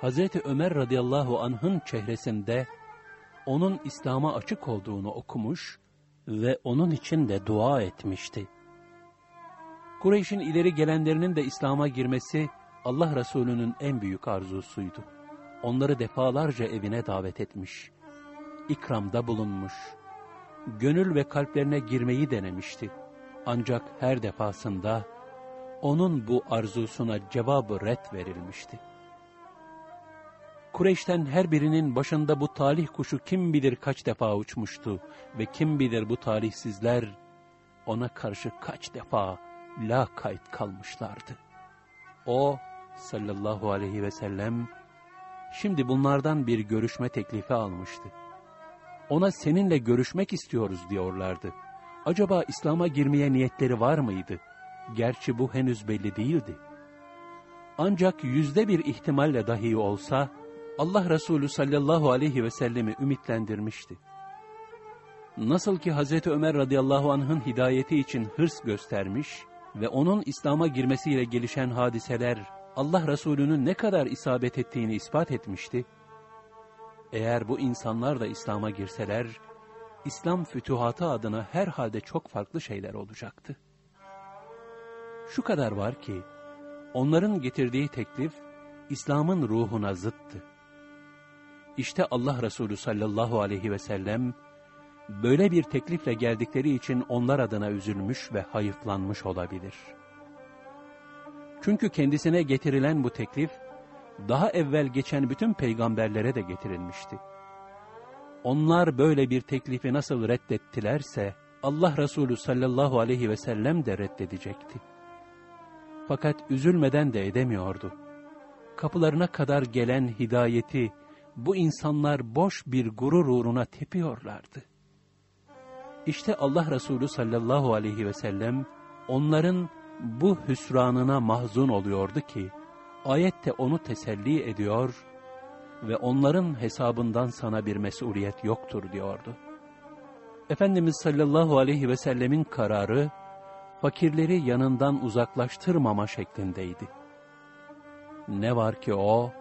Hazreti Ömer radıyallahu anh'ın çehresinde, onun İslam'a açık olduğunu okumuş ve onun için de dua etmişti. Kureyş'in ileri gelenlerinin de İslam'a girmesi Allah Resulü'nün en büyük arzusuydu. Onları defalarca evine davet etmiş, ikramda bulunmuş, gönül ve kalplerine girmeyi denemişti. Ancak her defasında onun bu arzusuna cevabı ret verilmişti. Kureyş'ten her birinin başında bu talih kuşu kim bilir kaç defa uçmuştu ve kim bilir bu talihsizler ona karşı kaç defa la kayıt kalmışlardı. O sallallahu aleyhi ve sellem şimdi bunlardan bir görüşme teklifi almıştı. Ona seninle görüşmek istiyoruz diyorlardı. Acaba İslam'a girmeye niyetleri var mıydı? Gerçi bu henüz belli değildi. Ancak yüzde bir ihtimalle dahi olsa, Allah Resulü sallallahu aleyhi ve sellemi ümitlendirmişti. Nasıl ki Hazreti Ömer radıyallahu anh'ın hidayeti için hırs göstermiş ve onun İslam'a girmesiyle gelişen hadiseler Allah Resulü'nün ne kadar isabet ettiğini ispat etmişti, eğer bu insanlar da İslam'a girseler, İslam fütuhatı adına herhalde çok farklı şeyler olacaktı. Şu kadar var ki, onların getirdiği teklif, İslam'ın ruhuna zıttı. İşte Allah Resulü sallallahu aleyhi ve sellem, böyle bir teklifle geldikleri için onlar adına üzülmüş ve hayıflanmış olabilir. Çünkü kendisine getirilen bu teklif, daha evvel geçen bütün peygamberlere de getirilmişti. Onlar böyle bir teklifi nasıl reddettilerse, Allah Resulü sallallahu aleyhi ve sellem de reddedecekti. Fakat üzülmeden de edemiyordu. Kapılarına kadar gelen hidayeti, bu insanlar boş bir gurur uğruna tepiyorlardı. İşte Allah Resulü sallallahu aleyhi ve sellem, onların bu hüsranına mahzun oluyordu ki, ayette onu teselli ediyor ve onların hesabından sana bir mesuliyet yoktur diyordu. Efendimiz sallallahu aleyhi ve sellemin kararı, fakirleri yanından uzaklaştırmama şeklindeydi. Ne var ki o,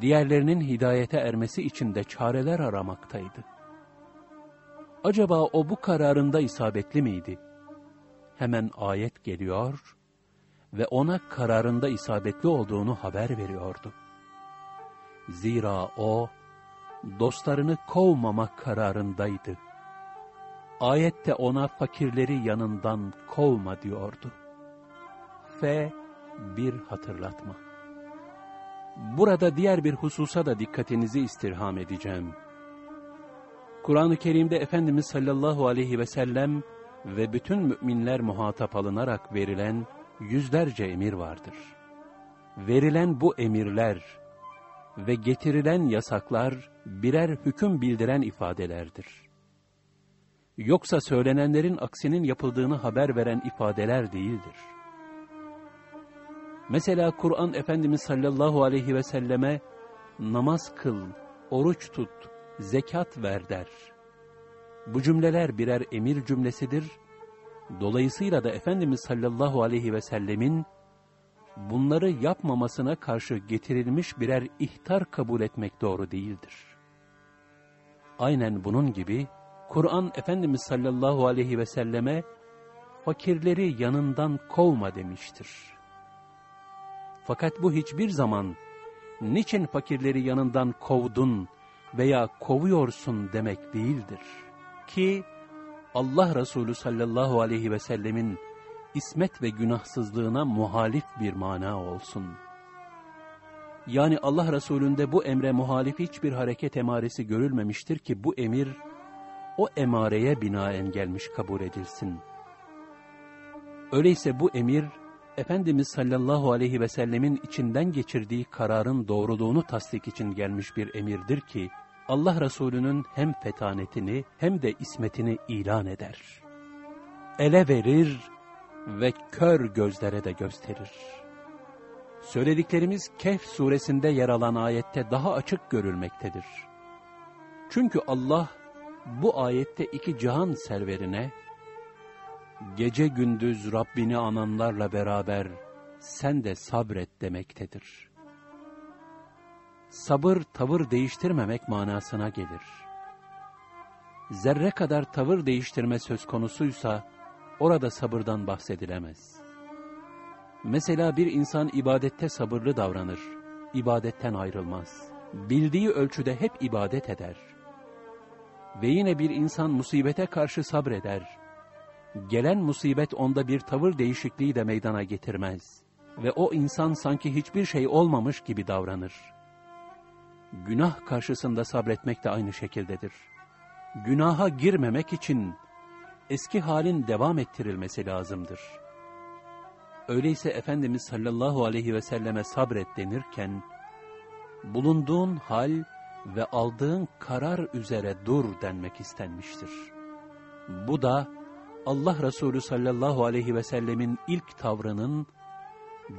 diğerlerinin hidayete ermesi için de çareler aramaktaydı. Acaba o bu kararında isabetli miydi? Hemen ayet geliyor ve ona kararında isabetli olduğunu haber veriyordu. Zira o, dostlarını kovmamak kararındaydı. Ayette ona fakirleri yanından kovma diyordu. F. Bir hatırlatma. Burada diğer bir hususa da dikkatinizi istirham edeceğim. Kur'an-ı Kerim'de Efendimiz sallallahu aleyhi ve sellem ve bütün müminler muhatap alınarak verilen yüzlerce emir vardır. Verilen bu emirler ve getirilen yasaklar birer hüküm bildiren ifadelerdir. Yoksa söylenenlerin aksinin yapıldığını haber veren ifadeler değildir. Mesela Kur'an Efendimiz sallallahu aleyhi ve selleme namaz kıl, oruç tut, zekat ver der. Bu cümleler birer emir cümlesidir Dolayısıyla da Efendimiz sallallahu aleyhi ve sellemin bunları yapmamasına karşı getirilmiş birer ihtar kabul etmek doğru değildir. Aynen bunun gibi Kur'an Efendimiz sallallahu aleyhi ve selleme fakirleri yanından kovma demiştir. Fakat bu hiçbir zaman niçin fakirleri yanından kovdun veya kovuyorsun demek değildir. Ki Allah Resulü sallallahu aleyhi ve sellemin ismet ve günahsızlığına muhalif bir mana olsun. Yani Allah Resulü'nde bu emre muhalif hiçbir hareket emaresi görülmemiştir ki bu emir o emareye binaen gelmiş kabul edilsin. Öyleyse bu emir, Efendimiz sallallahu aleyhi ve sellemin içinden geçirdiği kararın doğruluğunu tasdik için gelmiş bir emirdir ki, Allah Resulü'nün hem fetanetini hem de ismetini ilan eder. Ele verir ve kör gözlere de gösterir. Söylediklerimiz Kehf suresinde yer alan ayette daha açık görülmektedir. Çünkü Allah bu ayette iki cihan serverine, gece gündüz Rabbini ananlarla beraber sen de sabret demektedir sabır tavır değiştirmemek manasına gelir. Zerre kadar tavır değiştirme söz konusuysa, orada sabırdan bahsedilemez. Mesela bir insan ibadette sabırlı davranır, ibadetten ayrılmaz. Bildiği ölçüde hep ibadet eder. Ve yine bir insan musibete karşı sabreder. Gelen musibet onda bir tavır değişikliği de meydana getirmez. Ve o insan sanki hiçbir şey olmamış gibi davranır günah karşısında sabretmek de aynı şekildedir. Günaha girmemek için eski halin devam ettirilmesi lazımdır. Öyleyse Efendimiz sallallahu aleyhi ve selleme sabret denirken, bulunduğun hal ve aldığın karar üzere dur denmek istenmiştir. Bu da Allah Resulü sallallahu aleyhi ve sellemin ilk tavrının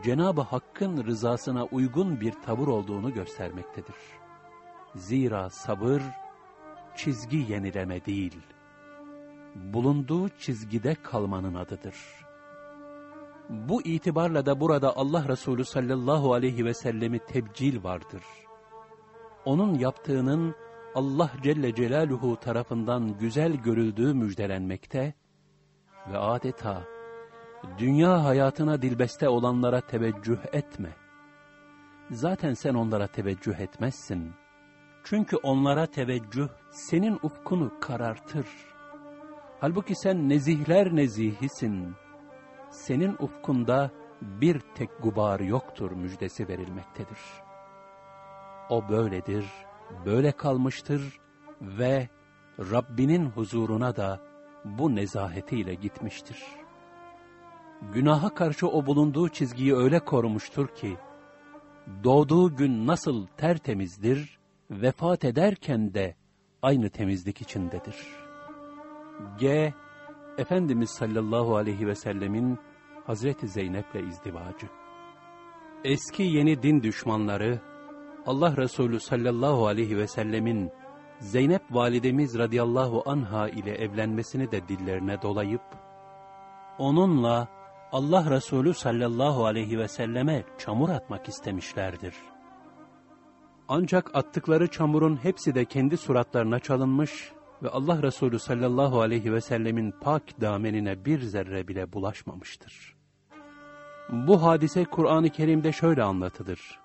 Cenab-ı Hakk'ın rızasına uygun bir tavır olduğunu göstermektedir. Zira sabır, çizgi yenileme değil, bulunduğu çizgide kalmanın adıdır. Bu itibarla da burada Allah Resulü sallallahu aleyhi ve sellemi tebcil vardır. Onun yaptığının Allah Celle Celaluhu tarafından güzel görüldüğü müjdelenmekte ve adeta dünya hayatına dilbeste olanlara teveccüh etme. Zaten sen onlara teveccüh etmezsin. Çünkü onlara teveccüh senin ufkunu karartır. Halbuki sen nezihler nezihisin. Senin ufkunda bir tek gubar yoktur müjdesi verilmektedir. O böyledir, böyle kalmıştır ve Rabbinin huzuruna da bu nezahetiyle gitmiştir.'' günaha karşı o bulunduğu çizgiyi öyle korumuştur ki, doğduğu gün nasıl tertemizdir, vefat ederken de aynı temizlik içindedir. G. Efendimiz sallallahu aleyhi ve sellemin Hazreti Zeynep'le izdivacı. Eski yeni din düşmanları, Allah Resulü sallallahu aleyhi ve sellemin Zeynep validemiz radıyallahu anha ile evlenmesini de dillerine dolayıp, onunla Allah Resulü sallallahu aleyhi ve selleme çamur atmak istemişlerdir. Ancak attıkları çamurun hepsi de kendi suratlarına çalınmış ve Allah Resulü sallallahu aleyhi ve sellemin pak damenine bir zerre bile bulaşmamıştır. Bu hadise Kur'an-ı Kerim'de şöyle anlatılır.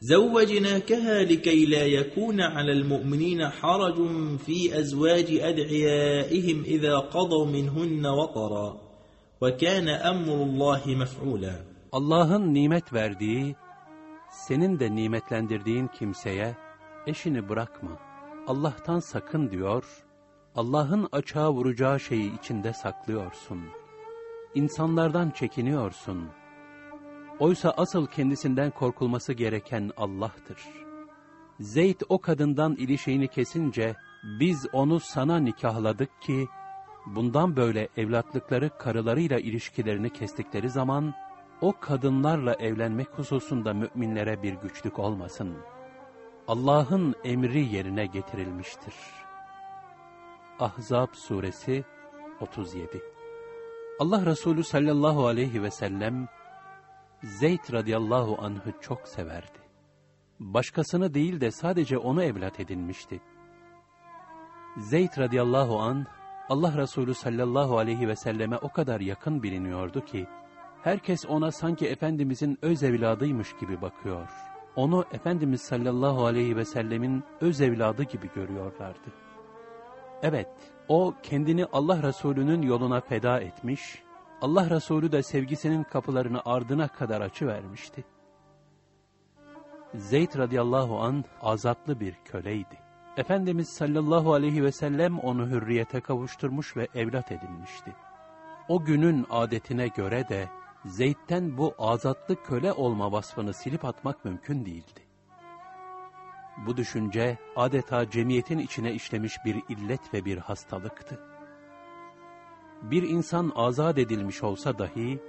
زوجناكها لكي لا يكون على المؤمنين حرج في أزواج أدعيائهم إذا قضوا منهن وطرا وكان أمر الله مفعولا Allah'ın nimet verdiği senin de nimetlendirdiğin kimseye eşini bırakma. Allah'tan sakın diyor, Allah'ın açığa vuracağı şeyi içinde saklıyorsun. İnsanlardan çekiniyorsun. Oysa asıl kendisinden korkulması gereken Allah'tır. Zeyd o kadından ilişiğini kesince, biz onu sana nikahladık ki, bundan böyle evlatlıkları karılarıyla ilişkilerini kestikleri zaman, o kadınlarla evlenmek hususunda müminlere bir güçlük olmasın. Allah'ın emri yerine getirilmiştir. Ahzab suresi 37 Allah Resulü sallallahu aleyhi ve sellem Zeyd radıyallahu anh'ı çok severdi. Başkasını değil de sadece onu evlat edinmişti. Zeyd radıyallahu an Allah Resulü sallallahu aleyhi ve selleme o kadar yakın biliniyordu ki, herkes ona sanki Efendimizin öz evladıymış gibi bakıyor. Onu Efendimiz sallallahu aleyhi ve sellemin öz evladı gibi görüyorlardı. Evet, o kendini Allah Resulü'nün yoluna feda etmiş, Allah Resulü de sevgisinin kapılarını ardına kadar açıvermişti. Zeyd radıyallahu an azatlı bir köleydi. Efendimiz sallallahu aleyhi ve sellem onu hürriyete kavuşturmuş ve evlat edinmişti. O günün adetine göre de Zeyd'den bu azatlı köle olma vasfını silip atmak mümkün değildi. Bu düşünce adeta cemiyetin içine işlemiş bir illet ve bir hastalıktı. Bir insan azat edilmiş olsa dahi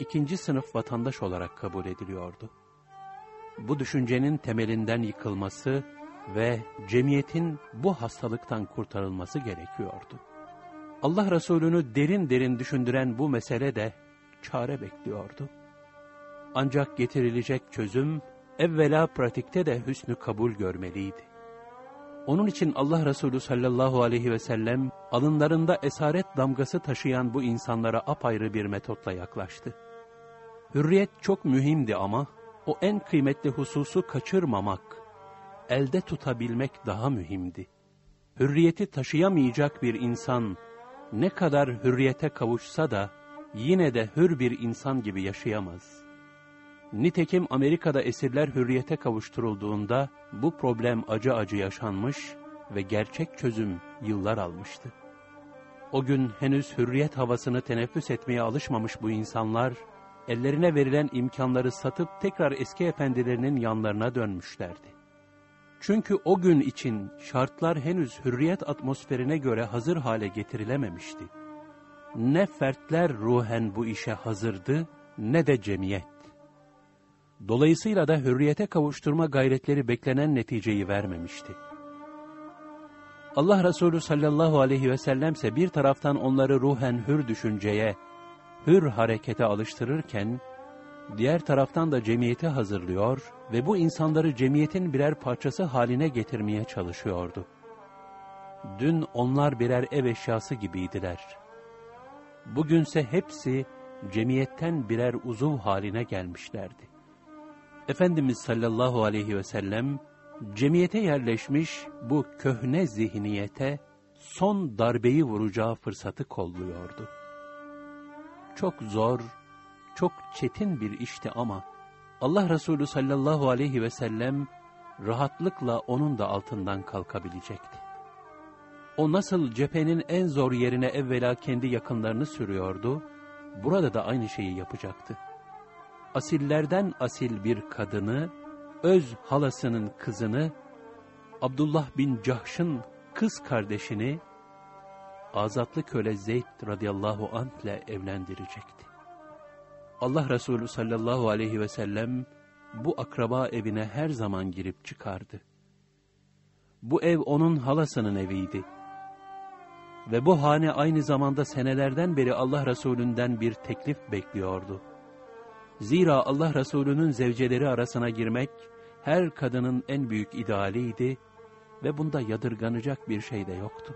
ikinci sınıf vatandaş olarak kabul ediliyordu. Bu düşüncenin temelinden yıkılması ve cemiyetin bu hastalıktan kurtarılması gerekiyordu. Allah Resulü'nü derin derin düşündüren bu mesele de çare bekliyordu. Ancak getirilecek çözüm evvela pratikte de hüsnü kabul görmeliydi. Onun için Allah Resulü sallallahu aleyhi ve sellem alınlarında esaret damgası taşıyan bu insanlara apayrı bir metotla yaklaştı. Hürriyet çok mühimdi ama o en kıymetli hususu kaçırmamak, elde tutabilmek daha mühimdi. Hürriyeti taşıyamayacak bir insan ne kadar hürriyete kavuşsa da yine de hür bir insan gibi yaşayamaz. Nitekim Amerika'da esirler hürriyete kavuşturulduğunda bu problem acı acı yaşanmış ve gerçek çözüm yıllar almıştı. O gün henüz hürriyet havasını teneffüs etmeye alışmamış bu insanlar, ellerine verilen imkanları satıp tekrar eski efendilerinin yanlarına dönmüşlerdi. Çünkü o gün için şartlar henüz hürriyet atmosferine göre hazır hale getirilememişti. Ne fertler ruhen bu işe hazırdı, ne de cemiyet. Dolayısıyla da hürriyete kavuşturma gayretleri beklenen neticeyi vermemişti. Allah Resulü sallallahu aleyhi ve sellem ise bir taraftan onları ruhen hür düşünceye, hür harekete alıştırırken, diğer taraftan da cemiyeti hazırlıyor ve bu insanları cemiyetin birer parçası haline getirmeye çalışıyordu. Dün onlar birer ev eşyası gibiydiler. Bugünse hepsi cemiyetten birer uzuv haline gelmişlerdi. Efendimiz sallallahu aleyhi ve sellem, cemiyete yerleşmiş bu köhne zihniyete son darbeyi vuracağı fırsatı kolluyordu. Çok zor, çok çetin bir işti ama Allah Resulü sallallahu aleyhi ve sellem rahatlıkla onun da altından kalkabilecekti. O nasıl cephenin en zor yerine evvela kendi yakınlarını sürüyordu, burada da aynı şeyi yapacaktı. Asillerden asil bir kadını, öz halasının kızını, Abdullah bin Cahş'ın kız kardeşini, azatlı köle Zeyd radıyallahu anh ile evlendirecekti. Allah Resulü sallallahu aleyhi ve sellem bu akraba evine her zaman girip çıkardı. Bu ev onun halasının eviydi. Ve bu hane aynı zamanda senelerden beri Allah Resulü'nden bir teklif bekliyordu. Zira Allah Resulü'nün zevceleri arasına girmek, her kadının en büyük idealiydi ve bunda yadırganacak bir şey de yoktu.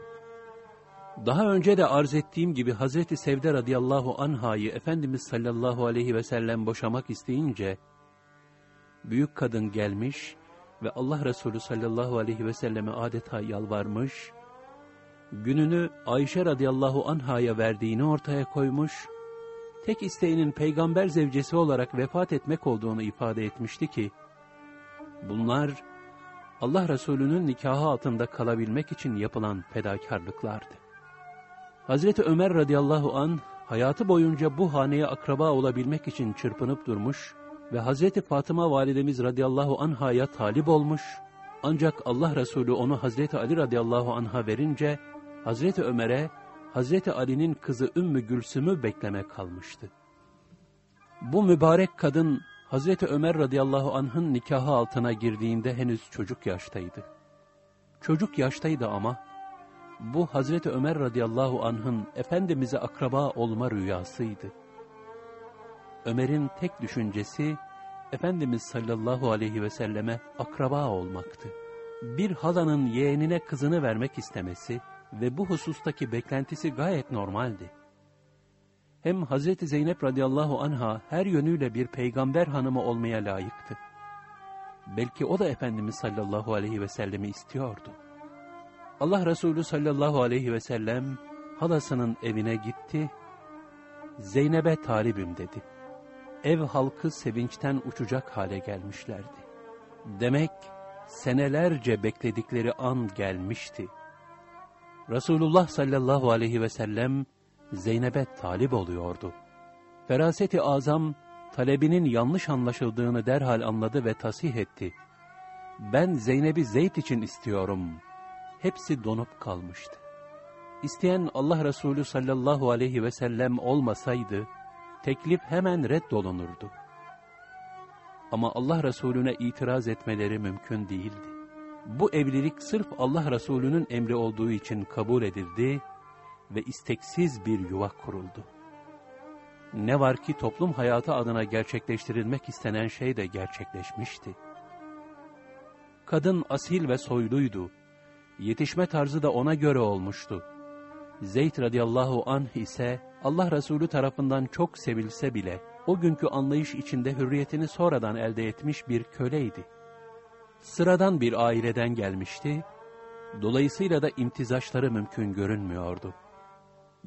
Daha önce de arz ettiğim gibi Hazreti Sevde radıyallahu anhayı Efendimiz sallallahu aleyhi ve sellem boşamak isteyince, büyük kadın gelmiş ve Allah Resulü sallallahu aleyhi ve selleme adeta yalvarmış, gününü Ayşe radıyallahu anhaya verdiğini ortaya koymuş, tek isteğinin peygamber zevcesi olarak vefat etmek olduğunu ifade etmişti ki, bunlar Allah Resulü'nün nikahı altında kalabilmek için yapılan fedakarlıklardı. Hazreti Ömer radıyallahu an hayatı boyunca bu haneye akraba olabilmek için çırpınıp durmuş ve Hazreti Fatıma validemiz radıyallahu anhaya talip olmuş, ancak Allah Resulü onu Hazreti Ali radıyallahu anha verince, Hazreti Ömer'e Hazreti Ali'nin kızı Ümmü Gülsüm'ü bekleme kalmıştı. Bu mübarek kadın Hazreti Ömer radıyallahu anh'ın nikahı altına girdiğinde henüz çocuk yaştaydı. Çocuk yaştaydı ama bu Hazreti Ömer radıyallahu anh'ın Efendimiz'e akraba olma rüyasıydı. Ömer'in tek düşüncesi Efendimiz sallallahu aleyhi ve selleme akraba olmaktı. Bir halanın yeğenine kızını vermek istemesi ve bu husustaki beklentisi gayet normaldi. Hem Hazreti Zeynep radıyallahu anha her yönüyle bir peygamber hanımı olmaya layıktı. Belki o da Efendimiz sallallahu aleyhi ve sellemi istiyordu. Allah Resulü sallallahu aleyhi ve sellem halasının evine gitti, Zeynep'e talibim dedi. Ev halkı sevinçten uçacak hale gelmişlerdi. Demek senelerce bekledikleri an gelmişti. Resulullah sallallahu aleyhi ve sellem Zeynep'e talip oluyordu. Feraseti azam talebinin yanlış anlaşıldığını derhal anladı ve tasih etti. Ben Zeynep'i Zeyd için istiyorum. Hepsi donup kalmıştı. İsteyen Allah Resulü sallallahu aleyhi ve sellem olmasaydı, teklif hemen reddolunurdu. Ama Allah Resulüne itiraz etmeleri mümkün değildi. Bu evlilik sırf Allah Resulü'nün emri olduğu için kabul edildi ve isteksiz bir yuva kuruldu. Ne var ki toplum hayatı adına gerçekleştirilmek istenen şey de gerçekleşmişti. Kadın asil ve soyluydu. Yetişme tarzı da ona göre olmuştu. Zeyd radıyallahu anh ise Allah Resulü tarafından çok sevilse bile o günkü anlayış içinde hürriyetini sonradan elde etmiş bir köleydi. Sıradan bir aileden gelmişti, dolayısıyla da imtizaçları mümkün görünmüyordu.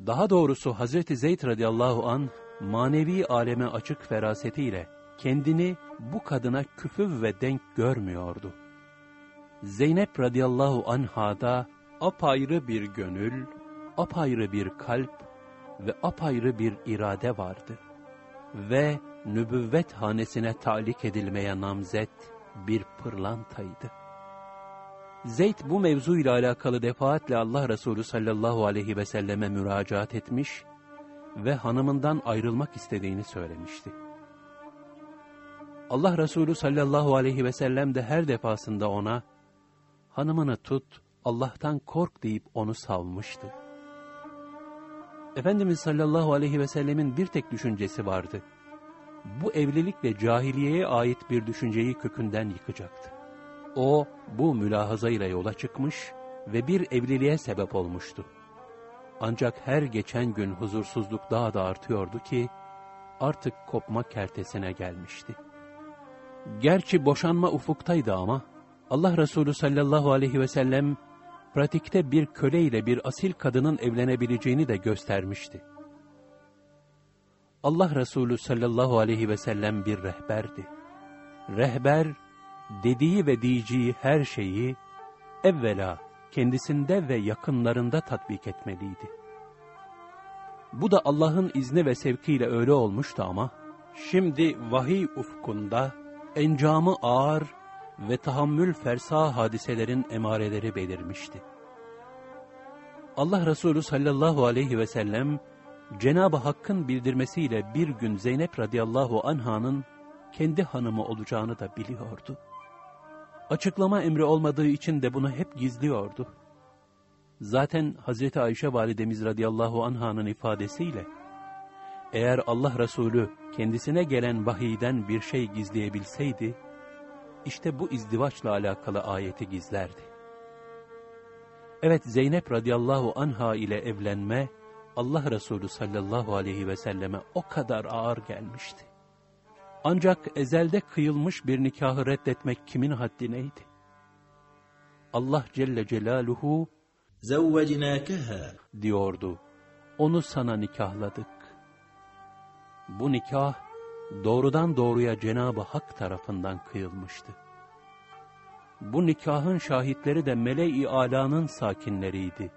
Daha doğrusu Hazreti Zeyd radıyallahu an manevi aleme açık ferasetiyle kendini bu kadına küfüv ve denk görmüyordu. Zeynep radıyallahu anhada apayrı bir gönül, apayrı bir kalp ve apayrı bir irade vardı. Ve nübüvvet hanesine talik edilmeye namzet bir pırlantaydı. Zeyd bu mevzuyla alakalı defaatle Allah Resulü sallallahu aleyhi ve selleme müracaat etmiş ve hanımından ayrılmak istediğini söylemişti. Allah Resulü sallallahu aleyhi ve sellem de her defasında ona, hanımını tut, Allah'tan kork deyip onu savmıştı. Efendimiz sallallahu aleyhi ve sellemin bir tek düşüncesi vardı. Bu evlilikle cahiliyeye ait bir düşünceyi kökünden yıkacaktı. O bu mülahazayla yola çıkmış ve bir evliliğe sebep olmuştu. Ancak her geçen gün huzursuzluk daha da artıyordu ki artık kopma kertesine gelmişti. Gerçi boşanma ufuktaydı ama Allah Resulü sallallahu aleyhi ve sellem pratikte bir köle ile bir asil kadının evlenebileceğini de göstermişti. Allah Resulü sallallahu aleyhi ve sellem bir rehberdi. Rehber, dediği ve diyeceği her şeyi evvela kendisinde ve yakınlarında tatbik etmeliydi. Bu da Allah'ın izni ve sevkiyle öyle olmuştu ama, şimdi vahiy ufkunda encamı ağır ve tahammül fersa hadiselerin emareleri belirmişti. Allah Resulü sallallahu aleyhi ve sellem, Cenab-ı Hakk'ın bildirmesiyle bir gün Zeynep radıyallahu anhanın kendi hanımı olacağını da biliyordu. Açıklama emri olmadığı için de bunu hep gizliyordu. Zaten Hazreti Ayşe validemiz radıyallahu anhanın ifadesiyle, eğer Allah Resulü kendisine gelen vahiyden bir şey gizleyebilseydi, işte bu izdivaçla alakalı ayeti gizlerdi. Evet Zeynep radıyallahu anha ile evlenme, Allah Resulü sallallahu aleyhi ve selleme o kadar ağır gelmişti. Ancak ezelde kıyılmış bir nikahı reddetmek kimin haddineydi? Allah Celle Celaluhu zevvecnâkeha diyordu. Onu sana nikahladık. Bu nikah doğrudan doğruya Cenab-ı Hak tarafından kıyılmıştı. Bu nikahın şahitleri de mele-i alanın sakinleriydi.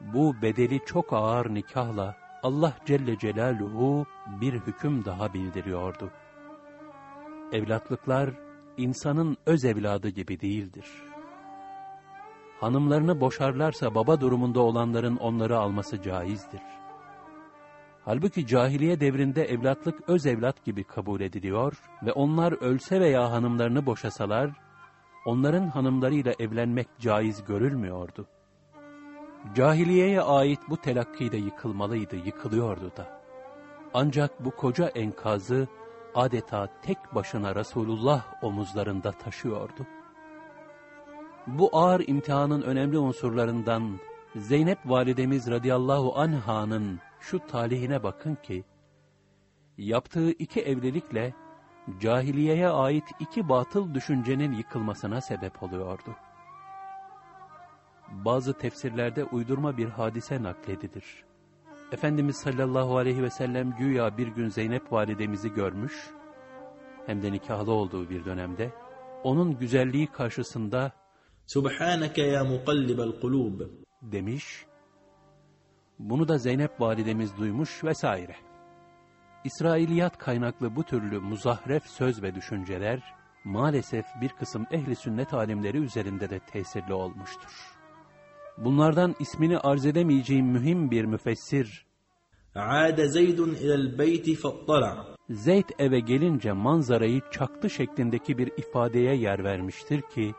Bu bedeli çok ağır nikahla Allah Celle Celaluhu bir hüküm daha bildiriyordu. Evlatlıklar insanın öz evladı gibi değildir. Hanımlarını boşarlarsa baba durumunda olanların onları alması caizdir. Halbuki cahiliye devrinde evlatlık öz evlat gibi kabul ediliyor ve onlar ölse veya hanımlarını boşasalar, onların hanımlarıyla evlenmek caiz görülmüyordu. Cahiliyeye ait bu telakki de yıkılmalıydı, yıkılıyordu da. Ancak bu koca enkazı adeta tek başına Resulullah omuzlarında taşıyordu. Bu ağır imtihanın önemli unsurlarından Zeynep validemiz radıyallahu anha'nın şu talihine bakın ki, yaptığı iki evlilikle cahiliyeye ait iki batıl düşüncenin yıkılmasına sebep oluyordu. Bazı tefsirlerde uydurma bir hadise nakledilir. Efendimiz sallallahu aleyhi ve sellem güya bir gün Zeynep validemizi görmüş, hem de nikahlı olduğu bir dönemde, onun güzelliği karşısında Subhaneke ya mukallibel kulub demiş, bunu da Zeynep validemiz duymuş vesaire. İsrailiyat kaynaklı bu türlü muzahref söz ve düşünceler, maalesef bir kısım ehli sünnet alimleri üzerinde de tesirli olmuştur bunlardan ismini arz edemeyeceğim mühim bir müfessir. Ade Zeydun ilel beyti fattala. Zeyd eve gelince manzarayı çaktı şeklindeki bir ifadeye yer vermiştir ki,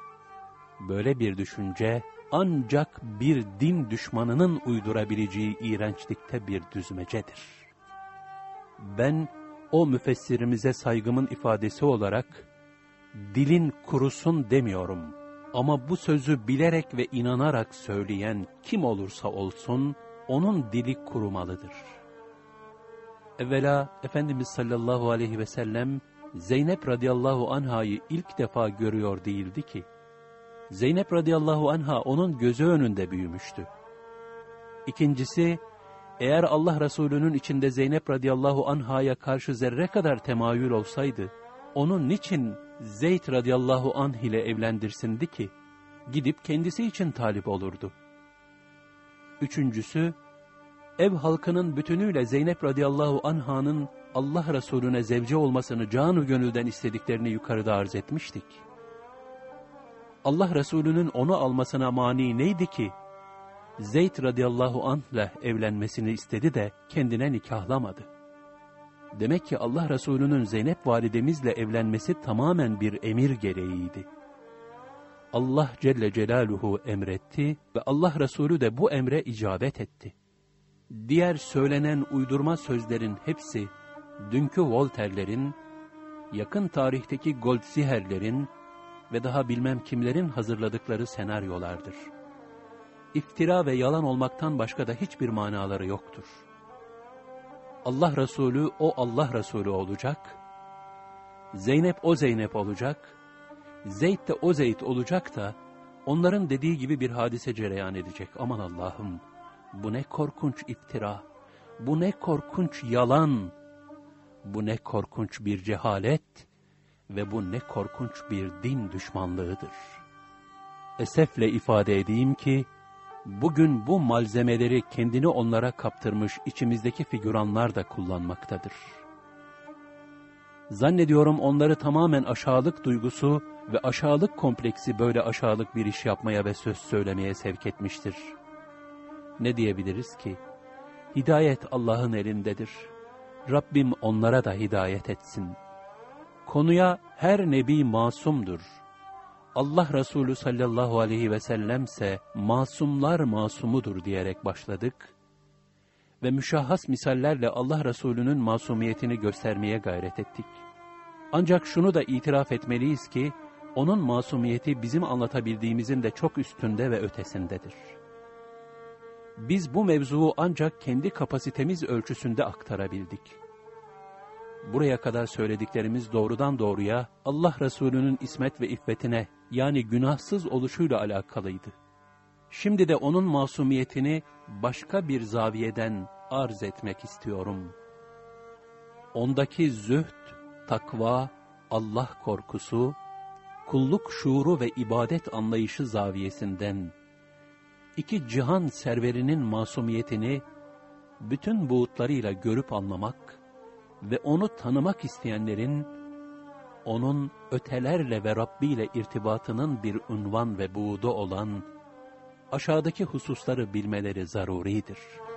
böyle bir düşünce ancak bir din düşmanının uydurabileceği iğrençlikte bir düzmecedir. Ben o müfessirimize saygımın ifadesi olarak dilin kurusun demiyorum.'' Ama bu sözü bilerek ve inanarak söyleyen kim olursa olsun, onun dili kurumalıdır. Evvela Efendimiz sallallahu aleyhi ve sellem, Zeynep radıyallahu anhayı ilk defa görüyor değildi ki, Zeynep radıyallahu anha onun gözü önünde büyümüştü. İkincisi, eğer Allah Resulü'nün içinde Zeynep radıyallahu anhaya karşı zerre kadar temayül olsaydı, onun niçin Zeyd radıyallahu anh ile evlendirsindi ki, gidip kendisi için talip olurdu. Üçüncüsü, ev halkının bütünüyle Zeynep radıyallahu anhanın Allah Resulüne zevce olmasını canı gönülden istediklerini yukarıda arz etmiştik. Allah Resulü'nün onu almasına mani neydi ki? Zeyd radıyallahu anh ile evlenmesini istedi de kendine nikahlamadı. Demek ki Allah Resulü'nün Zeynep validemizle evlenmesi tamamen bir emir gereğiydi. Allah Celle Celaluhu emretti ve Allah Resulü de bu emre icabet etti. Diğer söylenen uydurma sözlerin hepsi, dünkü Voltaire'lerin, yakın tarihteki Goldziher'lerin ve daha bilmem kimlerin hazırladıkları senaryolardır. İftira ve yalan olmaktan başka da hiçbir manaları yoktur. Allah Resulü o Allah Resulü olacak, Zeynep o Zeynep olacak, Zeyd de o Zeyd olacak da, onların dediği gibi bir hadise cereyan edecek. Aman Allah'ım, bu ne korkunç iftira, bu ne korkunç yalan, bu ne korkunç bir cehalet ve bu ne korkunç bir din düşmanlığıdır. Esefle ifade edeyim ki, bugün bu malzemeleri kendini onlara kaptırmış içimizdeki figüranlar da kullanmaktadır. Zannediyorum onları tamamen aşağılık duygusu ve aşağılık kompleksi böyle aşağılık bir iş yapmaya ve söz söylemeye sevk etmiştir. Ne diyebiliriz ki? Hidayet Allah'ın elindedir. Rabbim onlara da hidayet etsin. Konuya her nebi masumdur. Allah Resulü sallallahu aleyhi ve sellemse masumlar masumudur diyerek başladık ve müşahhas misallerle Allah Resulü'nün masumiyetini göstermeye gayret ettik. Ancak şunu da itiraf etmeliyiz ki, onun masumiyeti bizim anlatabildiğimizin de çok üstünde ve ötesindedir. Biz bu mevzuu ancak kendi kapasitemiz ölçüsünde aktarabildik. Buraya kadar söylediklerimiz doğrudan doğruya Allah Resulü'nün ismet ve iffetine yani günahsız oluşuyla alakalıydı. Şimdi de onun masumiyetini başka bir zaviyeden arz etmek istiyorum. Ondaki zühd, takva, Allah korkusu, kulluk şuuru ve ibadet anlayışı zaviyesinden, iki cihan serverinin masumiyetini bütün buğutlarıyla görüp anlamak ve onu tanımak isteyenlerin, onun ötelerle ve Rabbi ile irtibatının bir unvan ve buğdu olan, aşağıdaki hususları bilmeleri zaruridir.''